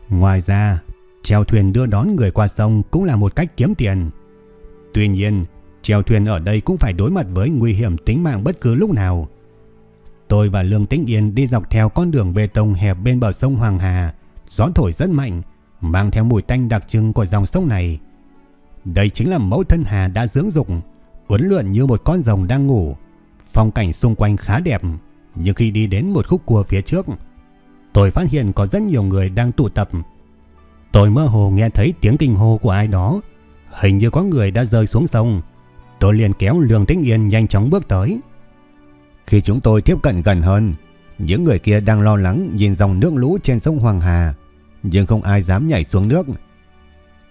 Ngoài ra, treo thuyền đưa đón người qua sông cũng là một cách kiếm tiền. Tuy nhiên, treo thuyền ở đây cũng phải đối mặt với nguy hiểm tính mạng bất cứ lúc nào. Tôi và Lương Tĩnh Yên đi dọc theo con đường bê tông hẹp bên bờ sông Hoàng Hà, gió thổi rất mạnh, mang theo mùi tanh đặc trưng của dòng sông này. Đây chính là mẫu thân hà đã dưỡng dục, uốn lượn như một con rồng đang ngủ. Phong cảnh xung quanh khá đẹp, nhưng khi đi đến một khúc cua phía trước, tôi phát hiện có rất nhiều người đang tụ tập. Tôi mơ hồ nghe thấy tiếng kinh hô của ai đó, hình như có người đã rơi xuống sông. Tôi liền kéo Lương Tĩnh Yên nhanh chóng bước tới. Khi chúng tôi tiếp cận gần hơn, những người kia đang lo lắng nhìn dòng nước lũ trên sông Hoàng Hà, nhưng không ai dám nhảy xuống nước.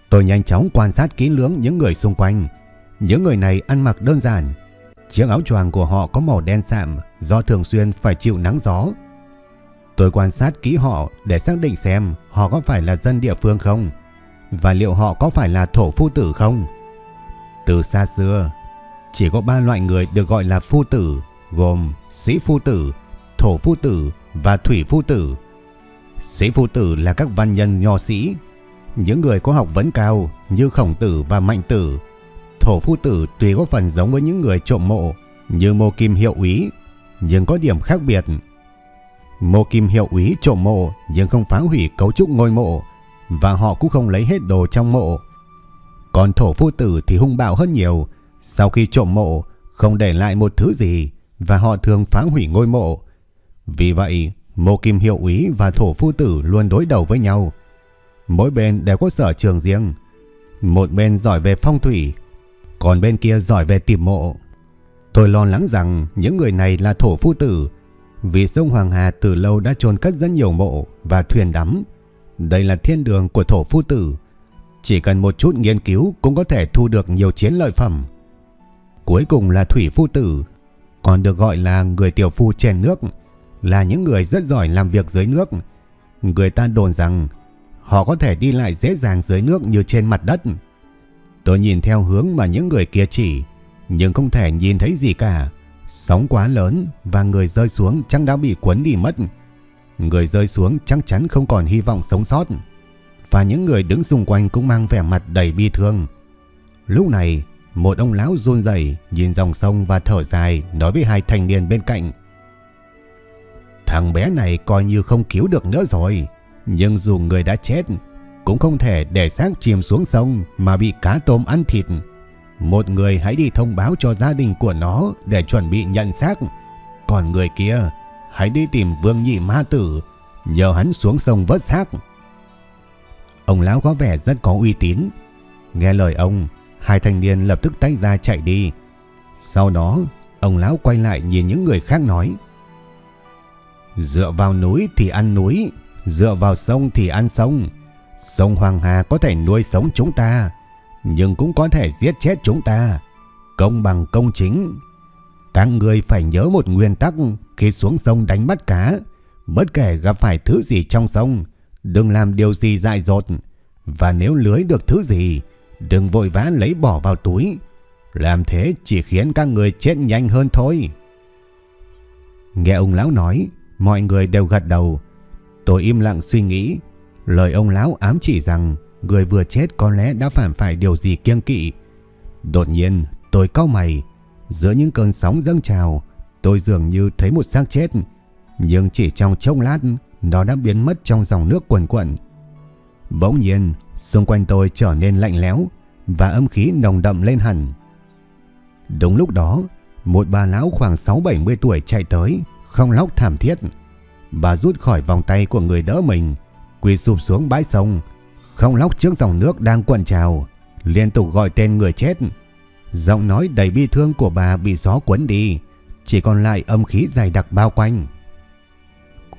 Tôi nhanh chóng quan sát kỹ lưỡng những người xung quanh. Những người này ăn mặc đơn giản. Chiếc áo choàng của họ có màu đen sạm do thường xuyên phải chịu nắng gió. Tôi quan sát kỹ họ để xác định xem họ có phải là dân địa phương không và liệu họ có phải là thổ phu tử không. Từ xa xưa, chỉ có ba loại người được gọi là phu tử gồm sĩ phu tử, thổ phu tử và thủy phu tử. Sĩ phu tử là các văn nhân nho sĩ, những người có học vấn cao như khổng tử và mạnh tử. Thổ phu tử tuy có phần giống với những người trộm mộ như mô kim hiệu úy, nhưng có điểm khác biệt. Mô kim hiệu úy trộm mộ nhưng không phá hủy cấu trúc ngôi mộ và họ cũng không lấy hết đồ trong mộ. Còn thổ phu tử thì hung bạo hơn nhiều, sau khi trộm mộ không để lại một thứ gì và họ thường phá hủy ngôi mộ. Vì vậy, Mộ Kim Hiệu Úy và Thổ Phu Tử luôn đối đầu với nhau. Mỗi bên đều có sở trường riêng. Một bên giỏi về phong thủy, còn bên kia giỏi về tìm mộ. Tôi lo lắng rằng những người này là Thổ Phu Tử, vì sông Hoàng Hà từ lâu đã chôn cất rất nhiều mộ và thuyền đắm. Đây là thiên đường của Thổ Phu Tử. Chỉ cần một chút nghiên cứu cũng có thể thu được nhiều chiến lợi phẩm. Cuối cùng là Thủy Phu Tử còn được gọi là người tiểu phu trên nước, là những người rất giỏi làm việc dưới nước. Người ta đồn rằng họ có thể đi lại dễ dàng dưới nước như trên mặt đất. Tôi nhìn theo hướng mà những người kia chỉ, nhưng không thể nhìn thấy gì cả. Sóng quá lớn và người rơi xuống chắc đã bị cuốn đi mất. Người rơi xuống chắc chắn không còn hy vọng sống sót. Và những người đứng xung quanh cũng mang vẻ mặt đầy bi thương. Lúc này, một ông lão run rẩy nhìn dòng sông và thở dài nói với hai thanh niên bên cạnh. Thằng bé này coi như không cứu được nữa rồi. Nhưng dù người đã chết, cũng không thể để xác chìm xuống sông mà bị cá tôm ăn thịt. Một người hãy đi thông báo cho gia đình của nó để chuẩn bị nhận xác. Còn người kia, hãy đi tìm vương nhị ma tử, nhờ hắn xuống sông vớt xác. Ông lão có vẻ rất có uy tín. Nghe lời ông, Hai thanh niên lập tức tách ra chạy đi. Sau đó, ông lão quay lại nhìn những người khác nói. Dựa vào núi thì ăn núi, dựa vào sông thì ăn sông. Sông Hoàng Hà có thể nuôi sống chúng ta, nhưng cũng có thể giết chết chúng ta. Công bằng công chính. Các người phải nhớ một nguyên tắc khi xuống sông đánh bắt cá. Bất kể gặp phải thứ gì trong sông, đừng làm điều gì dại dột. Và nếu lưới được thứ gì, Đừng vội vã lấy bỏ vào túi. Làm thế chỉ khiến các người chết nhanh hơn thôi. Nghe ông lão nói, mọi người đều gật đầu. Tôi im lặng suy nghĩ. Lời ông lão ám chỉ rằng người vừa chết có lẽ đã phạm phải điều gì kiêng kỵ. Đột nhiên, tôi cau mày. Giữa những cơn sóng dâng trào, tôi dường như thấy một xác chết. Nhưng chỉ trong chốc lát, nó đã biến mất trong dòng nước quần cuộn. Bỗng nhiên, Xung quanh tôi trở nên lạnh lẽo và âm khí nồng đậm lên hẳn. Đúng lúc đó, một bà lão khoảng 6-70 tuổi chạy tới, không lóc thảm thiết. Bà rút khỏi vòng tay của người đỡ mình, quỳ sụp xuống bãi sông, không lóc trước dòng nước đang cuộn trào, liên tục gọi tên người chết. Giọng nói đầy bi thương của bà bị gió cuốn đi, chỉ còn lại âm khí dày đặc bao quanh.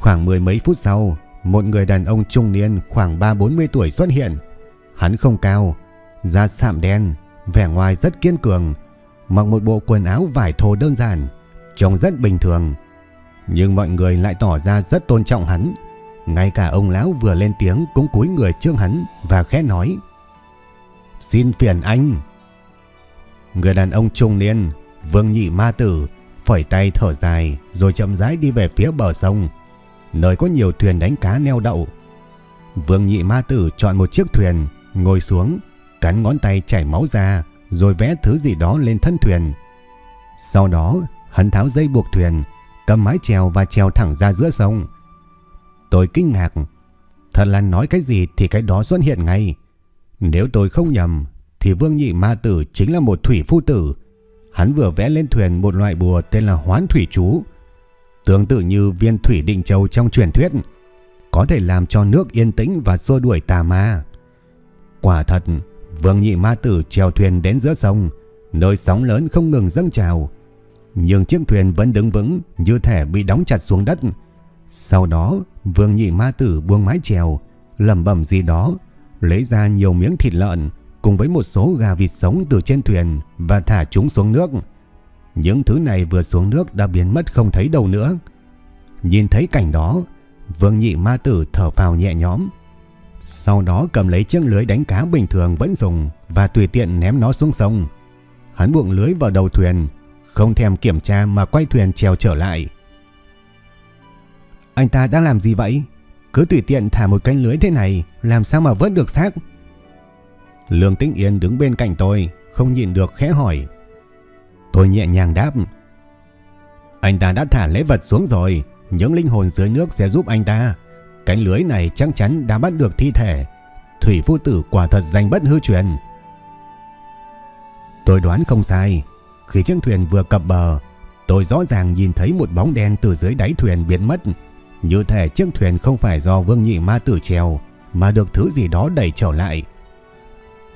Khoảng mười mấy phút sau, một người đàn ông trung niên khoảng 3-40 tuổi xuất hiện, Hắn không cao, da sạm đen, vẻ ngoài rất kiên cường, mặc một bộ quần áo vải thô đơn giản, trông rất bình thường. Nhưng mọi người lại tỏ ra rất tôn trọng hắn. Ngay cả ông lão vừa lên tiếng cũng cúi người trước hắn và khẽ nói. Xin phiền anh. Người đàn ông trung niên, Vương Nhị Ma Tử, phẩy tay thở dài rồi chậm rãi đi về phía bờ sông, nơi có nhiều thuyền đánh cá neo đậu. Vương Nhị Ma Tử chọn một chiếc thuyền, ngồi xuống, cắn ngón tay chảy máu ra, rồi vẽ thứ gì đó lên thân thuyền. Sau đó, hắn tháo dây buộc thuyền, cầm mái chèo và chèo thẳng ra giữa sông. Tôi kinh ngạc, thật là nói cái gì thì cái đó xuất hiện ngay. Nếu tôi không nhầm, thì Vương Nhị Ma Tử chính là một thủy phu tử. Hắn vừa vẽ lên thuyền một loại bùa tên là Hoán Thủy Chú. Tương tự như viên thủy định châu trong truyền thuyết, có thể làm cho nước yên tĩnh và xua đuổi tà ma. Quả thật, Vương Nhị Ma Tử chèo thuyền đến giữa sông, nơi sóng lớn không ngừng dâng trào. Nhưng chiếc thuyền vẫn đứng vững như thể bị đóng chặt xuống đất. Sau đó, Vương Nhị Ma Tử buông mái chèo, lẩm bẩm gì đó, lấy ra nhiều miếng thịt lợn cùng với một số gà vịt sống từ trên thuyền và thả chúng xuống nước. Những thứ này vừa xuống nước đã biến mất không thấy đâu nữa. Nhìn thấy cảnh đó, Vương Nhị Ma Tử thở phào nhẹ nhõm. Sau đó cầm lấy chiếc lưới đánh cá bình thường vẫn dùng và tùy tiện ném nó xuống sông. Hắn buông lưới vào đầu thuyền, không thèm kiểm tra mà quay thuyền trèo trở lại. Anh ta đang làm gì vậy? Cứ tùy tiện thả một cánh lưới thế này, làm sao mà vớt được xác? Lương Tĩnh Yên đứng bên cạnh tôi, không nhịn được khẽ hỏi. Tôi nhẹ nhàng đáp. Anh ta đã thả lễ vật xuống rồi, những linh hồn dưới nước sẽ giúp anh ta. Cánh lưới này chắc chắn đã bắt được thi thể. Thủy phu tử quả thật danh bất hư truyền. Tôi đoán không sai. Khi chiếc thuyền vừa cập bờ, tôi rõ ràng nhìn thấy một bóng đen từ dưới đáy thuyền biến mất. Như thể chiếc thuyền không phải do vương nhị ma tử trèo, mà được thứ gì đó đẩy trở lại.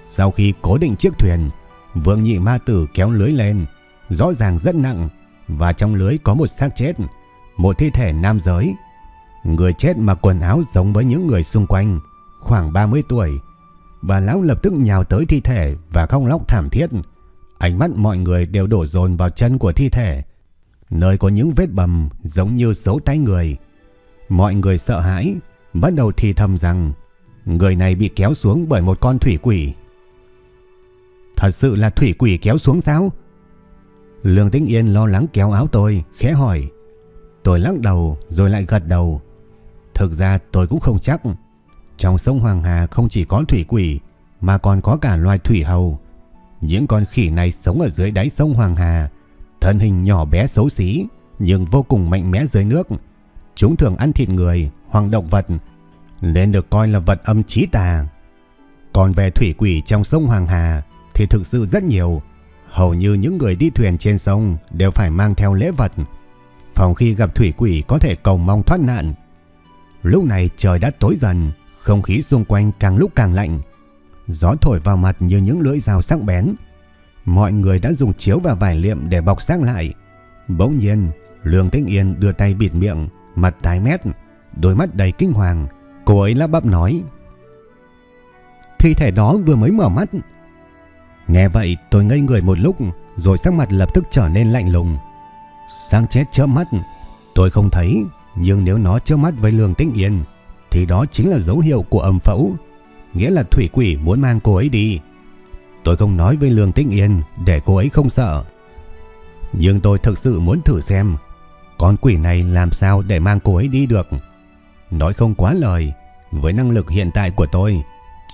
Sau khi cố định chiếc thuyền, vương nhị ma tử kéo lưới lên, rõ ràng rất nặng, và trong lưới có một xác chết, một thi thể nam giới. Người chết mặc quần áo giống với những người xung quanh, khoảng 30 tuổi. Bà lão lập tức nhào tới thi thể và khóc lóc thảm thiết. Ánh mắt mọi người đều đổ dồn vào chân của thi thể, nơi có những vết bầm giống như dấu tay người. Mọi người sợ hãi, bắt đầu thì thầm rằng người này bị kéo xuống bởi một con thủy quỷ. Thật sự là thủy quỷ kéo xuống sao? Lương Tĩnh Yên lo lắng kéo áo tôi, khẽ hỏi. Tôi lắc đầu rồi lại gật đầu. Thực ra tôi cũng không chắc. Trong sông Hoàng Hà không chỉ có thủy quỷ mà còn có cả loài thủy hầu. Những con khỉ này sống ở dưới đáy sông Hoàng Hà, thân hình nhỏ bé xấu xí nhưng vô cùng mạnh mẽ dưới nước. Chúng thường ăn thịt người hoặc động vật nên được coi là vật âm chí tà. Còn về thủy quỷ trong sông Hoàng Hà thì thực sự rất nhiều. Hầu như những người đi thuyền trên sông đều phải mang theo lễ vật. Phòng khi gặp thủy quỷ có thể cầu mong thoát nạn. Lúc này trời đã tối dần, không khí xung quanh càng lúc càng lạnh. Gió thổi vào mặt như những lưỡi dao sắc bén. Mọi người đã dùng chiếu và vải liệm để bọc xác lại. Bỗng nhiên, Lương Tĩnh Yên đưa tay bịt miệng, mặt tái mét, đôi mắt đầy kinh hoàng. Cô ấy lắp bắp nói. Thi thể đó vừa mới mở mắt. Nghe vậy tôi ngây người một lúc, rồi sắc mặt lập tức trở nên lạnh lùng. Sang chết chớp mắt, tôi không thấy, nhưng nếu nó chớp mắt với Lương Tĩnh Yên, thì đó chính là dấu hiệu của âm phẫu, nghĩa là thủy quỷ muốn mang cô ấy đi. Tôi không nói với Lương Tĩnh Yên để cô ấy không sợ. Nhưng tôi thực sự muốn thử xem con quỷ này làm sao để mang cô ấy đi được. Nói không quá lời, với năng lực hiện tại của tôi,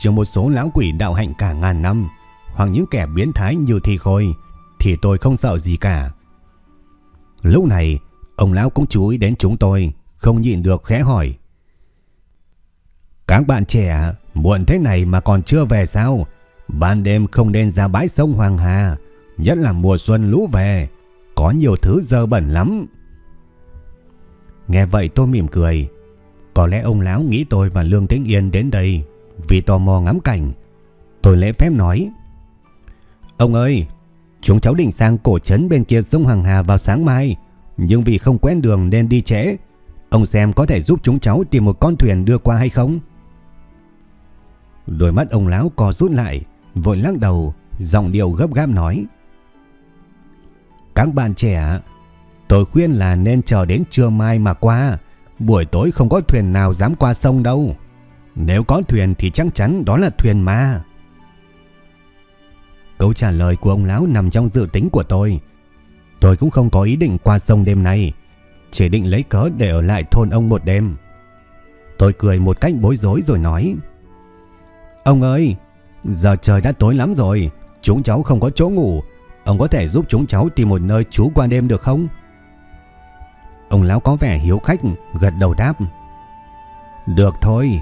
trừ một số lão quỷ đạo hạnh cả ngàn năm, hoặc những kẻ biến thái như thi khôi, thì tôi không sợ gì cả. Lúc này, ông lão cũng chú ý đến chúng tôi, không nhịn được khẽ hỏi. Các bạn trẻ, muộn thế này mà còn chưa về sao? Ban đêm không nên ra bãi sông Hoàng Hà, nhất là mùa xuân lũ về, có nhiều thứ dơ bẩn lắm. Nghe vậy tôi mỉm cười. Có lẽ ông lão nghĩ tôi và Lương Tĩnh Yên đến đây vì tò mò ngắm cảnh. Tôi lễ phép nói. Ông ơi, chúng cháu định sang cổ trấn bên kia sông Hoàng Hà vào sáng mai. Nhưng vì không quen đường nên đi trễ. Ông xem có thể giúp chúng cháu tìm một con thuyền đưa qua hay không? Đôi mắt ông lão co rút lại, vội lắc đầu, giọng điệu gấp gáp nói. Các bạn trẻ, tôi khuyên là nên chờ đến trưa mai mà qua. Buổi tối không có thuyền nào dám qua sông đâu. Nếu có thuyền thì chắc chắn đó là thuyền ma. Câu trả lời của ông lão nằm trong dự tính của tôi. Tôi cũng không có ý định qua sông đêm nay. Chỉ định lấy cớ để ở lại thôn ông một đêm. Tôi cười một cách bối rối rồi nói. Ông ơi, giờ trời đã tối lắm rồi. Chúng cháu không có chỗ ngủ. Ông có thể giúp chúng cháu tìm một nơi trú qua đêm được không? Ông lão có vẻ hiếu khách, gật đầu đáp. Được thôi,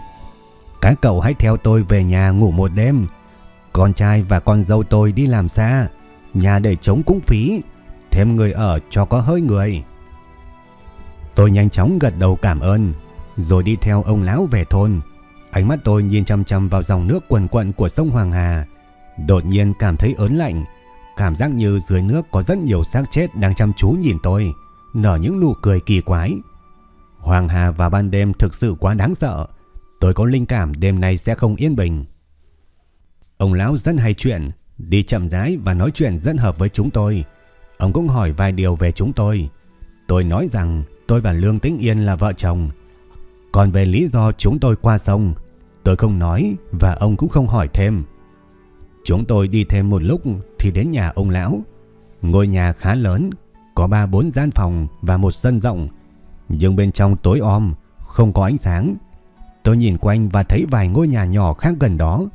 các cậu hãy theo tôi về nhà ngủ một đêm. Con trai và con dâu tôi đi làm xa, nhà để trống cũng phí, thêm người ở cho có hơi người. Tôi nhanh chóng gật đầu cảm ơn, rồi đi theo ông lão về thôn. Ánh mắt tôi nhìn chăm chăm vào dòng nước quần quận của sông Hoàng Hà. Đột nhiên cảm thấy ớn lạnh, cảm giác như dưới nước có rất nhiều xác chết đang chăm chú nhìn tôi, nở những nụ cười kỳ quái. Hoàng Hà vào ban đêm thực sự quá đáng sợ. Tôi có linh cảm đêm nay sẽ không yên bình. Ông lão rất hay chuyện, đi chậm rãi và nói chuyện rất hợp với chúng tôi. Ông cũng hỏi vài điều về chúng tôi. Tôi nói rằng tôi và Lương Tĩnh Yên là vợ chồng. Còn về lý do chúng tôi qua sông, tôi không nói và ông cũng không hỏi thêm. Chúng tôi đi thêm một lúc thì đến nhà ông lão. Ngôi nhà khá lớn, có 3-4 gian phòng và một sân rộng. Nhưng bên trong tối om, không có ánh sáng. Tôi nhìn quanh và thấy vài ngôi nhà nhỏ khác gần đó.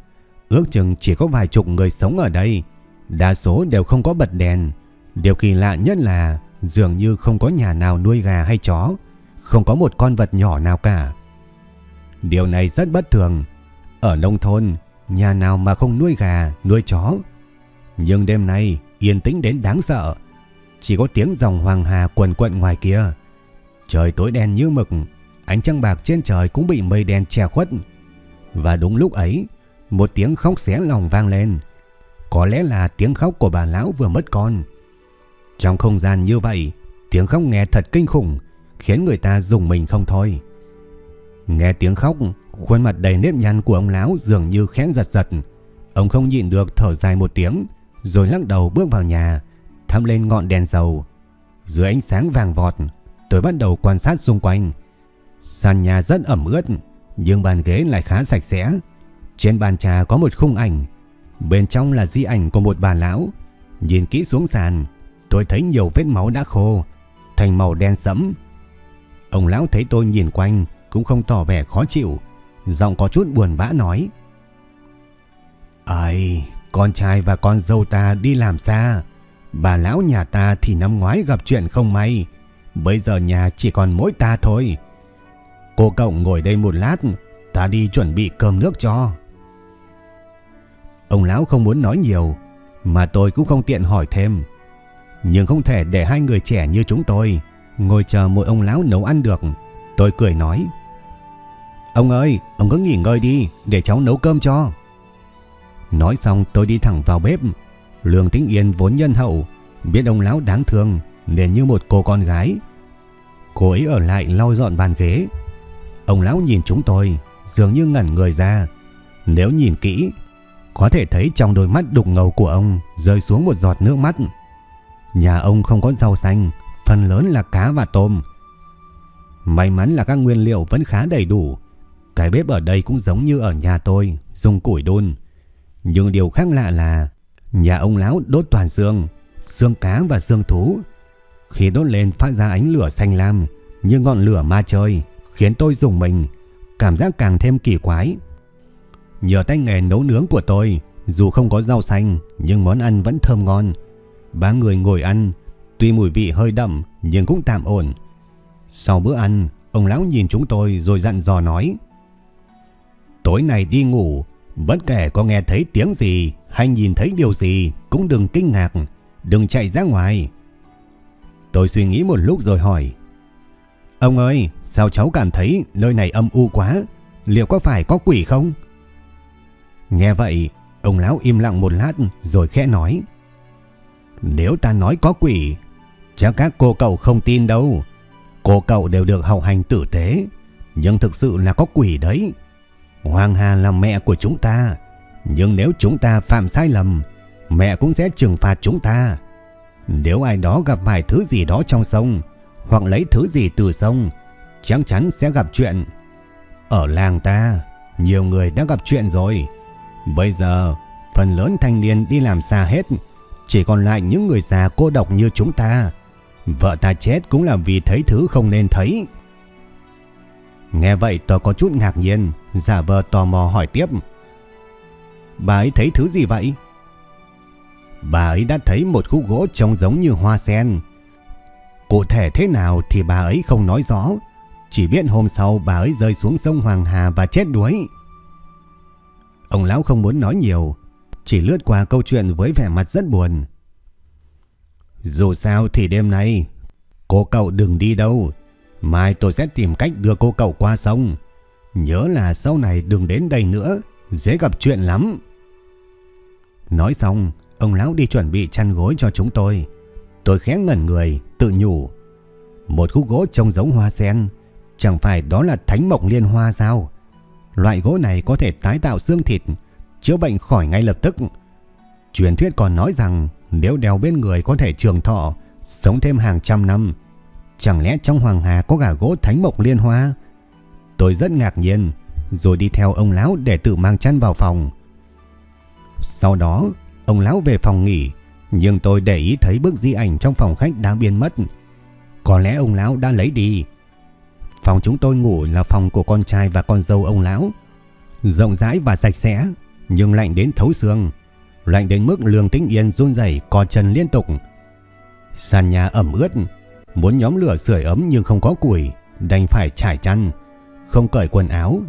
Ước chừng chỉ có vài chục người sống ở đây. Đa số đều không có bật đèn. Điều kỳ lạ nhất là dường như không có nhà nào nuôi gà hay chó. Không có một con vật nhỏ nào cả. Điều này rất bất thường. Ở nông thôn, nhà nào mà không nuôi gà, nuôi chó. Nhưng đêm nay yên tĩnh đến đáng sợ. Chỉ có tiếng dòng hoàng hà quần quận ngoài kia. Trời tối đen như mực, ánh trăng bạc trên trời cũng bị mây đen che khuất. Và đúng lúc ấy, một tiếng khóc xé lòng vang lên. Có lẽ là tiếng khóc của bà lão vừa mất con. Trong không gian như vậy, tiếng khóc nghe thật kinh khủng, khiến người ta dùng mình không thôi. Nghe tiếng khóc, khuôn mặt đầy nếp nhăn của ông lão dường như khẽ giật giật. Ông không nhịn được thở dài một tiếng, rồi lắc đầu bước vào nhà, thăm lên ngọn đèn dầu. Dưới ánh sáng vàng vọt, tôi bắt đầu quan sát xung quanh. Sàn nhà rất ẩm ướt, nhưng bàn ghế lại khá sạch sẽ. Trên bàn trà có một khung ảnh, bên trong là di ảnh của một bà lão. Nhìn kỹ xuống sàn, tôi thấy nhiều vết máu đã khô, thành màu đen sẫm. Ông lão thấy tôi nhìn quanh cũng không tỏ vẻ khó chịu, giọng có chút buồn bã nói: Ây, con trai và con dâu ta đi làm xa, bà lão nhà ta thì năm ngoái gặp chuyện không may, bây giờ nhà chỉ còn mỗi ta thôi." Cô cậu ngồi đây một lát, ta đi chuẩn bị cơm nước cho. Ông lão không muốn nói nhiều, mà tôi cũng không tiện hỏi thêm. Nhưng không thể để hai người trẻ như chúng tôi ngồi chờ một ông lão nấu ăn được. Tôi cười nói. Ông ơi, ông cứ nghỉ ngơi đi, để cháu nấu cơm cho. Nói xong tôi đi thẳng vào bếp. Lương Tĩnh Yên vốn nhân hậu, biết ông lão đáng thương nên như một cô con gái. Cô ấy ở lại lau dọn bàn ghế. Ông lão nhìn chúng tôi, dường như ngẩn người ra. Nếu nhìn kỹ có thể thấy trong đôi mắt đục ngầu của ông rơi xuống một giọt nước mắt. Nhà ông không có rau xanh, phần lớn là cá và tôm. May mắn là các nguyên liệu vẫn khá đầy đủ. Cái bếp ở đây cũng giống như ở nhà tôi, dùng củi đun. Nhưng điều khác lạ là nhà ông lão đốt toàn xương, xương cá và xương thú. Khi đốt lên phát ra ánh lửa xanh lam như ngọn lửa ma chơi, khiến tôi dùng mình, cảm giác càng thêm kỳ quái. Nhờ tay nghề nấu nướng của tôi, dù không có rau xanh nhưng món ăn vẫn thơm ngon. Ba người ngồi ăn, tuy mùi vị hơi đậm nhưng cũng tạm ổn. Sau bữa ăn, ông lão nhìn chúng tôi rồi dặn dò nói. Tối nay đi ngủ, bất kể có nghe thấy tiếng gì hay nhìn thấy điều gì cũng đừng kinh ngạc, đừng chạy ra ngoài. Tôi suy nghĩ một lúc rồi hỏi. Ông ơi, sao cháu cảm thấy nơi này âm u quá? Liệu có phải có quỷ không? Nghe vậy, ông lão im lặng một lát rồi khẽ nói. Nếu ta nói có quỷ, chắc các cô cậu không tin đâu. Cô cậu đều được học hành tử tế, nhưng thực sự là có quỷ đấy. Hoàng Hà là mẹ của chúng ta, nhưng nếu chúng ta phạm sai lầm, mẹ cũng sẽ trừng phạt chúng ta. Nếu ai đó gặp vài thứ gì đó trong sông, hoặc lấy thứ gì từ sông, chắc chắn sẽ gặp chuyện. Ở làng ta, nhiều người đã gặp chuyện rồi. Bây giờ phần lớn thanh niên đi làm xa hết, chỉ còn lại những người già cô độc như chúng ta. Vợ ta chết cũng là vì thấy thứ không nên thấy. Nghe vậy tôi có chút ngạc nhiên, giả vờ tò mò hỏi tiếp. Bà ấy thấy thứ gì vậy? Bà ấy đã thấy một khúc gỗ trông giống như hoa sen. Cụ thể thế nào thì bà ấy không nói rõ. Chỉ biết hôm sau bà ấy rơi xuống sông Hoàng Hà và chết đuối. Ông lão không muốn nói nhiều, chỉ lướt qua câu chuyện với vẻ mặt rất buồn. Dù sao thì đêm nay, cô cậu đừng đi đâu. Mai tôi sẽ tìm cách đưa cô cậu qua sông. Nhớ là sau này đừng đến đây nữa, dễ gặp chuyện lắm. Nói xong, ông lão đi chuẩn bị chăn gối cho chúng tôi. Tôi khẽ ngẩn người, tự nhủ. Một khúc gỗ trông giống hoa sen, chẳng phải đó là thánh mộng liên hoa sao? Loại gỗ này có thể tái tạo xương thịt, chữa bệnh khỏi ngay lập tức. Truyền thuyết còn nói rằng nếu đeo bên người có thể trường thọ, sống thêm hàng trăm năm. Chẳng lẽ trong hoàng hà có cả gỗ thánh mộc liên hoa? Tôi rất ngạc nhiên, rồi đi theo ông lão để tự mang chăn vào phòng. Sau đó, ông lão về phòng nghỉ, nhưng tôi để ý thấy bức di ảnh trong phòng khách đã biến mất. Có lẽ ông lão đã lấy đi. Phòng chúng tôi ngủ là phòng của con trai và con dâu ông lão. Rộng rãi và sạch sẽ, nhưng lạnh đến thấu xương. Lạnh đến mức Lương Tĩnh Yên run rẩy co chân liên tục. Sàn nhà ẩm ướt, muốn nhóm lửa sưởi ấm nhưng không có củi, đành phải trải chăn, không cởi quần áo.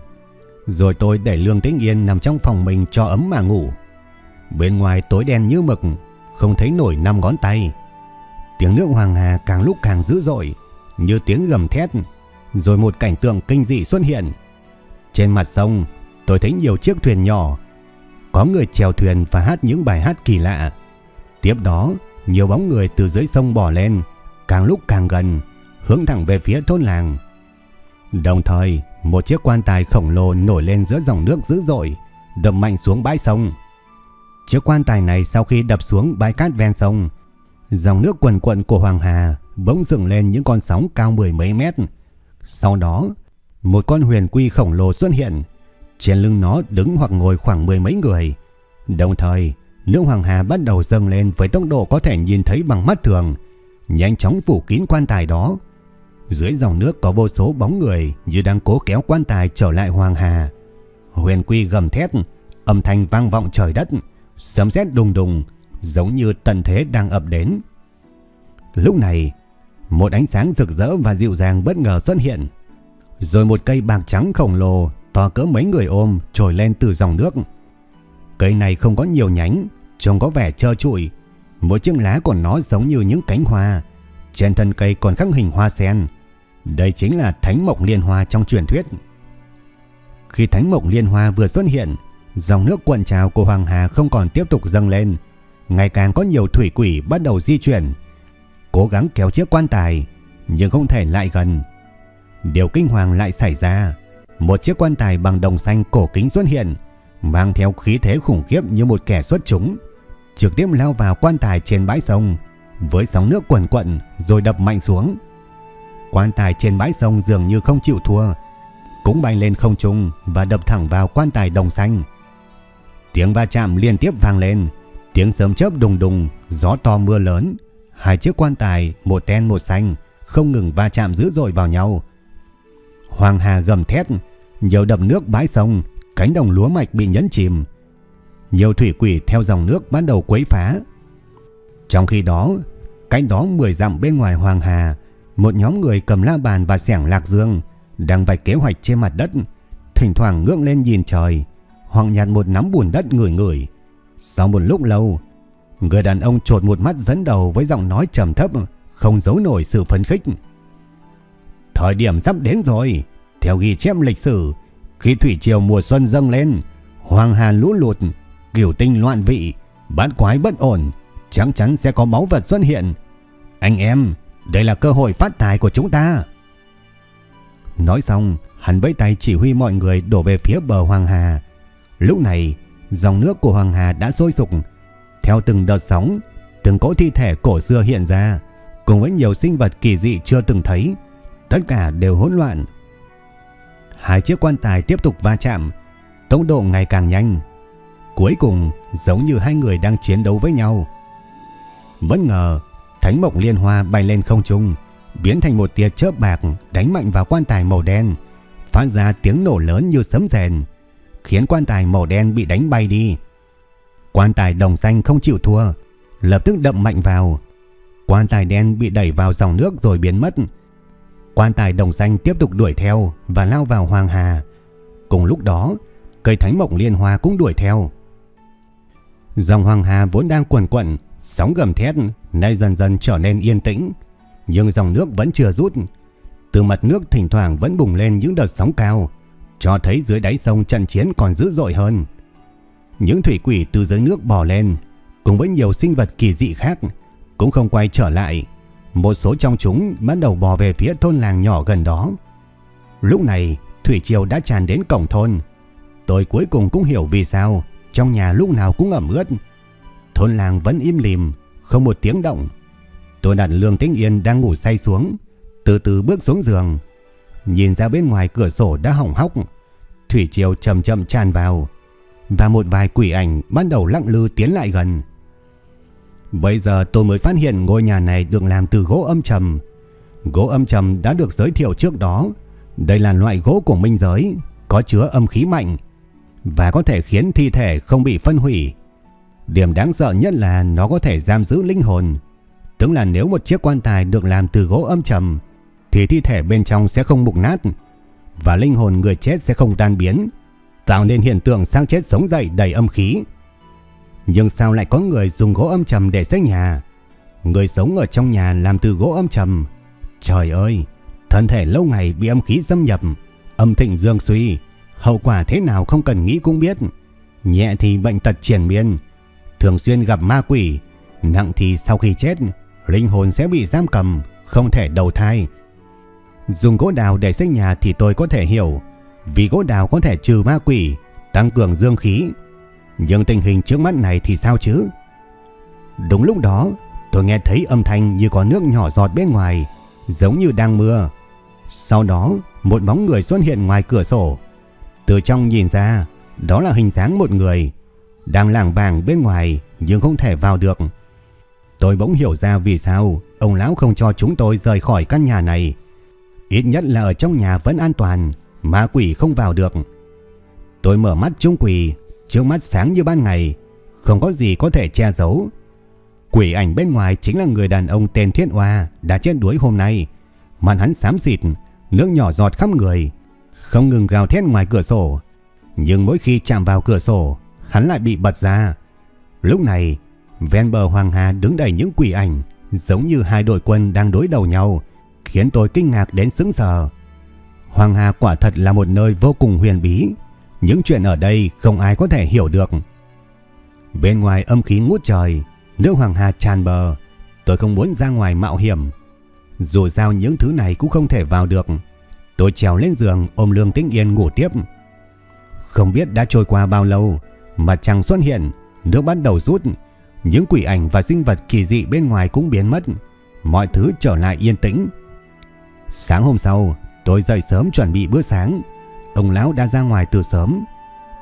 Rồi tôi để Lương Tĩnh Yên nằm trong phòng mình cho ấm mà ngủ. Bên ngoài tối đen như mực, không thấy nổi năm ngón tay. Tiếng nước Hoàng Hà càng lúc càng dữ dội, như tiếng gầm thét, rồi một cảnh tượng kinh dị xuất hiện. Trên mặt sông, tôi thấy nhiều chiếc thuyền nhỏ, có người chèo thuyền và hát những bài hát kỳ lạ. Tiếp đó, nhiều bóng người từ dưới sông bò lên, càng lúc càng gần, hướng thẳng về phía thôn làng. Đồng thời, một chiếc quan tài khổng lồ nổi lên giữa dòng nước dữ dội, đập mạnh xuống bãi sông. Chiếc quan tài này sau khi đập xuống bãi cát ven sông, dòng nước quần quận của Hoàng Hà bỗng dựng lên những con sóng cao mười mấy mét. Sau đó, một con huyền quy khổng lồ xuất hiện, trên lưng nó đứng hoặc ngồi khoảng mười mấy người. Đồng thời, nước Hoàng Hà bắt đầu dâng lên với tốc độ có thể nhìn thấy bằng mắt thường, nhanh chóng phủ kín quan tài đó. Dưới dòng nước có vô số bóng người như đang cố kéo quan tài trở lại Hoàng Hà. Huyền Quy gầm thét, âm thanh vang vọng trời đất, sấm sét đùng đùng, giống như tần thế đang ập đến. Lúc này, một ánh sáng rực rỡ và dịu dàng bất ngờ xuất hiện. Rồi một cây bạc trắng khổng lồ to cỡ mấy người ôm trồi lên từ dòng nước. Cây này không có nhiều nhánh, trông có vẻ trơ trụi. Mỗi chiếc lá của nó giống như những cánh hoa. Trên thân cây còn khắc hình hoa sen. Đây chính là thánh mộc liên hoa trong truyền thuyết. Khi thánh mộc liên hoa vừa xuất hiện, dòng nước cuộn trào của Hoàng Hà không còn tiếp tục dâng lên. Ngày càng có nhiều thủy quỷ bắt đầu di chuyển. Cố gắng kéo chiếc quan tài, nhưng không thể lại gần. Điều kinh hoàng lại xảy ra một chiếc quan tài bằng đồng xanh cổ kính xuất hiện, mang theo khí thế khủng khiếp như một kẻ xuất chúng, trực tiếp lao vào quan tài trên bãi sông, với sóng nước quần quận rồi đập mạnh xuống. Quan tài trên bãi sông dường như không chịu thua, cũng bay lên không trung và đập thẳng vào quan tài đồng xanh. Tiếng va chạm liên tiếp vang lên, tiếng sớm chớp đùng đùng, gió to mưa lớn, hai chiếc quan tài, một đen một xanh, không ngừng va chạm dữ dội vào nhau. Hoàng Hà gầm thét, nhiều đập nước bãi sông, cánh đồng lúa mạch bị nhấn chìm. Nhiều thủy quỷ theo dòng nước bắt đầu quấy phá. Trong khi đó, cánh đó 10 dặm bên ngoài Hoàng Hà, một nhóm người cầm la bàn và sẻng lạc dương đang vạch kế hoạch trên mặt đất, thỉnh thoảng ngước lên nhìn trời, hoặc nhặt một nắm bùn đất ngửi ngửi. Sau một lúc lâu, người đàn ông trột một mắt dẫn đầu với giọng nói trầm thấp, không giấu nổi sự phấn khích. Thời điểm sắp đến rồi, theo ghi chép lịch sử, khi thủy triều mùa xuân dâng lên, hoàng hà lũ lụt, cửu tinh loạn vị, bát quái bất ổn, chắc chắn sẽ có máu vật xuất hiện. Anh em, đây là cơ hội phát tài của chúng ta. Nói xong, hắn vẫy tay chỉ huy mọi người đổ về phía bờ Hoàng Hà. Lúc này, dòng nước của Hoàng Hà đã sôi sục. Theo từng đợt sóng, từng cỗ thi thể cổ xưa hiện ra, cùng với nhiều sinh vật kỳ dị chưa từng thấy, tất cả đều hỗn loạn. Hai chiếc quan tài tiếp tục va chạm, tốc độ ngày càng nhanh. Cuối cùng giống như hai người đang chiến đấu với nhau. Bất ngờ, Thánh Mộc Liên Hoa bay lên không trung, biến thành một tia chớp bạc đánh mạnh vào quan tài màu đen, phát ra tiếng nổ lớn như sấm rền, khiến quan tài màu đen bị đánh bay đi. Quan tài đồng xanh không chịu thua, lập tức đậm mạnh vào. Quan tài đen bị đẩy vào dòng nước rồi biến mất. Quan tài đồng xanh tiếp tục đuổi theo và lao vào Hoàng Hà. Cùng lúc đó, cây thánh mộng liên hoa cũng đuổi theo. Dòng Hoàng Hà vốn đang cuồn cuộn, sóng gầm thét, nay dần dần trở nên yên tĩnh, nhưng dòng nước vẫn chưa rút. Từ mặt nước thỉnh thoảng vẫn bùng lên những đợt sóng cao, cho thấy dưới đáy sông trận chiến còn dữ dội hơn. Những thủy quỷ từ dưới nước bò lên, cùng với nhiều sinh vật kỳ dị khác, cũng không quay trở lại. Một số trong chúng bắt đầu bò về phía thôn làng nhỏ gần đó. Lúc này, thủy triều đã tràn đến cổng thôn. Tôi cuối cùng cũng hiểu vì sao trong nhà lúc nào cũng ẩm ướt. Thôn làng vẫn im lìm, không một tiếng động. Tôi đặt Lương Tĩnh Yên đang ngủ say xuống, từ từ bước xuống giường. Nhìn ra bên ngoài cửa sổ đã hỏng hóc, thủy triều chậm chậm tràn vào và một vài quỷ ảnh bắt đầu lặng lư tiến lại gần. Bây giờ tôi mới phát hiện ngôi nhà này được làm từ gỗ âm trầm. Gỗ âm trầm đã được giới thiệu trước đó. Đây là loại gỗ của minh giới, có chứa âm khí mạnh và có thể khiến thi thể không bị phân hủy. Điểm đáng sợ nhất là nó có thể giam giữ linh hồn. Tức là nếu một chiếc quan tài được làm từ gỗ âm trầm thì thi thể bên trong sẽ không mục nát và linh hồn người chết sẽ không tan biến, tạo nên hiện tượng sang chết sống dậy đầy âm khí. Nhưng sao lại có người dùng gỗ âm trầm để xây nhà? Người sống ở trong nhà làm từ gỗ âm trầm. Trời ơi, thân thể lâu ngày bị âm khí xâm nhập, âm thịnh dương suy, hậu quả thế nào không cần nghĩ cũng biết. Nhẹ thì bệnh tật triển miên, thường xuyên gặp ma quỷ, nặng thì sau khi chết, linh hồn sẽ bị giam cầm, không thể đầu thai. Dùng gỗ đào để xây nhà thì tôi có thể hiểu, vì gỗ đào có thể trừ ma quỷ, tăng cường dương khí, nhưng tình hình trước mắt này thì sao chứ? Đúng lúc đó, tôi nghe thấy âm thanh như có nước nhỏ giọt bên ngoài, giống như đang mưa. Sau đó, một bóng người xuất hiện ngoài cửa sổ. Từ trong nhìn ra, đó là hình dáng một người, đang lảng vàng bên ngoài nhưng không thể vào được. Tôi bỗng hiểu ra vì sao ông lão không cho chúng tôi rời khỏi căn nhà này. Ít nhất là ở trong nhà vẫn an toàn, ma quỷ không vào được. Tôi mở mắt trung quỷ, trước mắt sáng như ban ngày, không có gì có thể che giấu. Quỷ ảnh bên ngoài chính là người đàn ông tên Thiên Hoa đã chết đuối hôm nay. Mặt hắn xám xịt, nước nhỏ giọt khắp người, không ngừng gào thét ngoài cửa sổ. Nhưng mỗi khi chạm vào cửa sổ, hắn lại bị bật ra. Lúc này, ven bờ Hoàng Hà đứng đầy những quỷ ảnh, giống như hai đội quân đang đối đầu nhau, khiến tôi kinh ngạc đến sững sờ. Hoàng Hà quả thật là một nơi vô cùng huyền bí, những chuyện ở đây không ai có thể hiểu được. Bên ngoài âm khí ngút trời, nước Hoàng Hà tràn bờ. Tôi không muốn ra ngoài mạo hiểm. Dù sao những thứ này cũng không thể vào được. Tôi trèo lên giường ôm Lương Tĩnh Yên ngủ tiếp. Không biết đã trôi qua bao lâu, mặt trăng xuất hiện, nước bắt đầu rút. Những quỷ ảnh và sinh vật kỳ dị bên ngoài cũng biến mất. Mọi thứ trở lại yên tĩnh. Sáng hôm sau, tôi dậy sớm chuẩn bị bữa sáng. Ông lão đã ra ngoài từ sớm.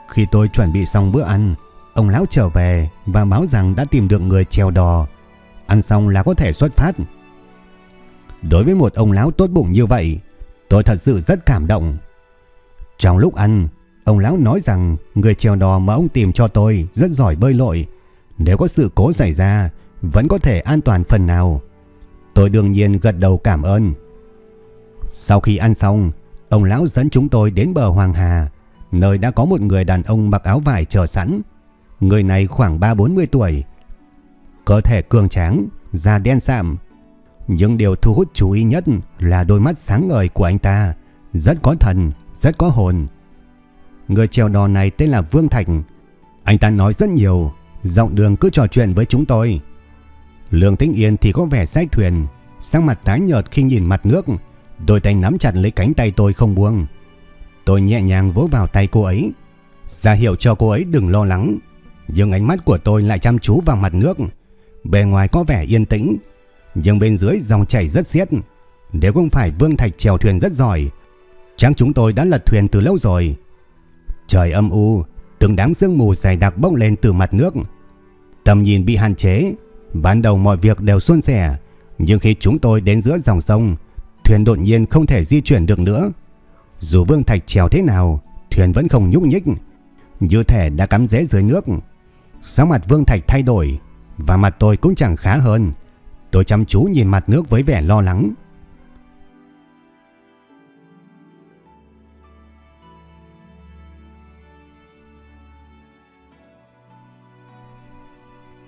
Khi tôi chuẩn bị xong bữa ăn, ông lão trở về và báo rằng đã tìm được người treo đò. Ăn xong là có thể xuất phát. Đối với một ông lão tốt bụng như vậy, tôi thật sự rất cảm động. Trong lúc ăn, ông lão nói rằng người treo đò mà ông tìm cho tôi rất giỏi bơi lội. Nếu có sự cố xảy ra, vẫn có thể an toàn phần nào. Tôi đương nhiên gật đầu cảm ơn. Sau khi ăn xong, Ông lão dẫn chúng tôi đến bờ Hoàng Hà, nơi đã có một người đàn ông mặc áo vải chờ sẵn. Người này khoảng 3-40 tuổi, cơ thể cường tráng, da đen sạm. Nhưng điều thu hút chú ý nhất là đôi mắt sáng ngời của anh ta, rất có thần, rất có hồn. Người trèo đò này tên là Vương Thành. Anh ta nói rất nhiều, dọc đường cứ trò chuyện với chúng tôi. Lương Tĩnh Yên thì có vẻ sách thuyền, sang mặt tái nhợt khi nhìn mặt nước, Đôi tay nắm chặt lấy cánh tay tôi không buông. Tôi nhẹ nhàng vỗ vào tay cô ấy, ra hiệu cho cô ấy đừng lo lắng. Nhưng ánh mắt của tôi lại chăm chú vào mặt nước. Bề ngoài có vẻ yên tĩnh, nhưng bên dưới dòng chảy rất xiết. Nếu không phải Vương Thạch chèo thuyền rất giỏi, chắc chúng tôi đã lật thuyền từ lâu rồi. Trời âm u, từng đám sương mù dày đặc bốc lên từ mặt nước. Tầm nhìn bị hạn chế, ban đầu mọi việc đều suôn sẻ, nhưng khi chúng tôi đến giữa dòng sông, thuyền đột nhiên không thể di chuyển được nữa. Dù Vương Thạch trèo thế nào, thuyền vẫn không nhúc nhích, như thể đã cắm rễ dưới nước. Sắc mặt Vương Thạch thay đổi, và mặt tôi cũng chẳng khá hơn. Tôi chăm chú nhìn mặt nước với vẻ lo lắng.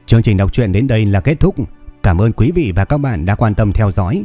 Chương trình đọc truyện đến đây là kết thúc. Cảm ơn quý vị và các bạn đã quan tâm theo dõi.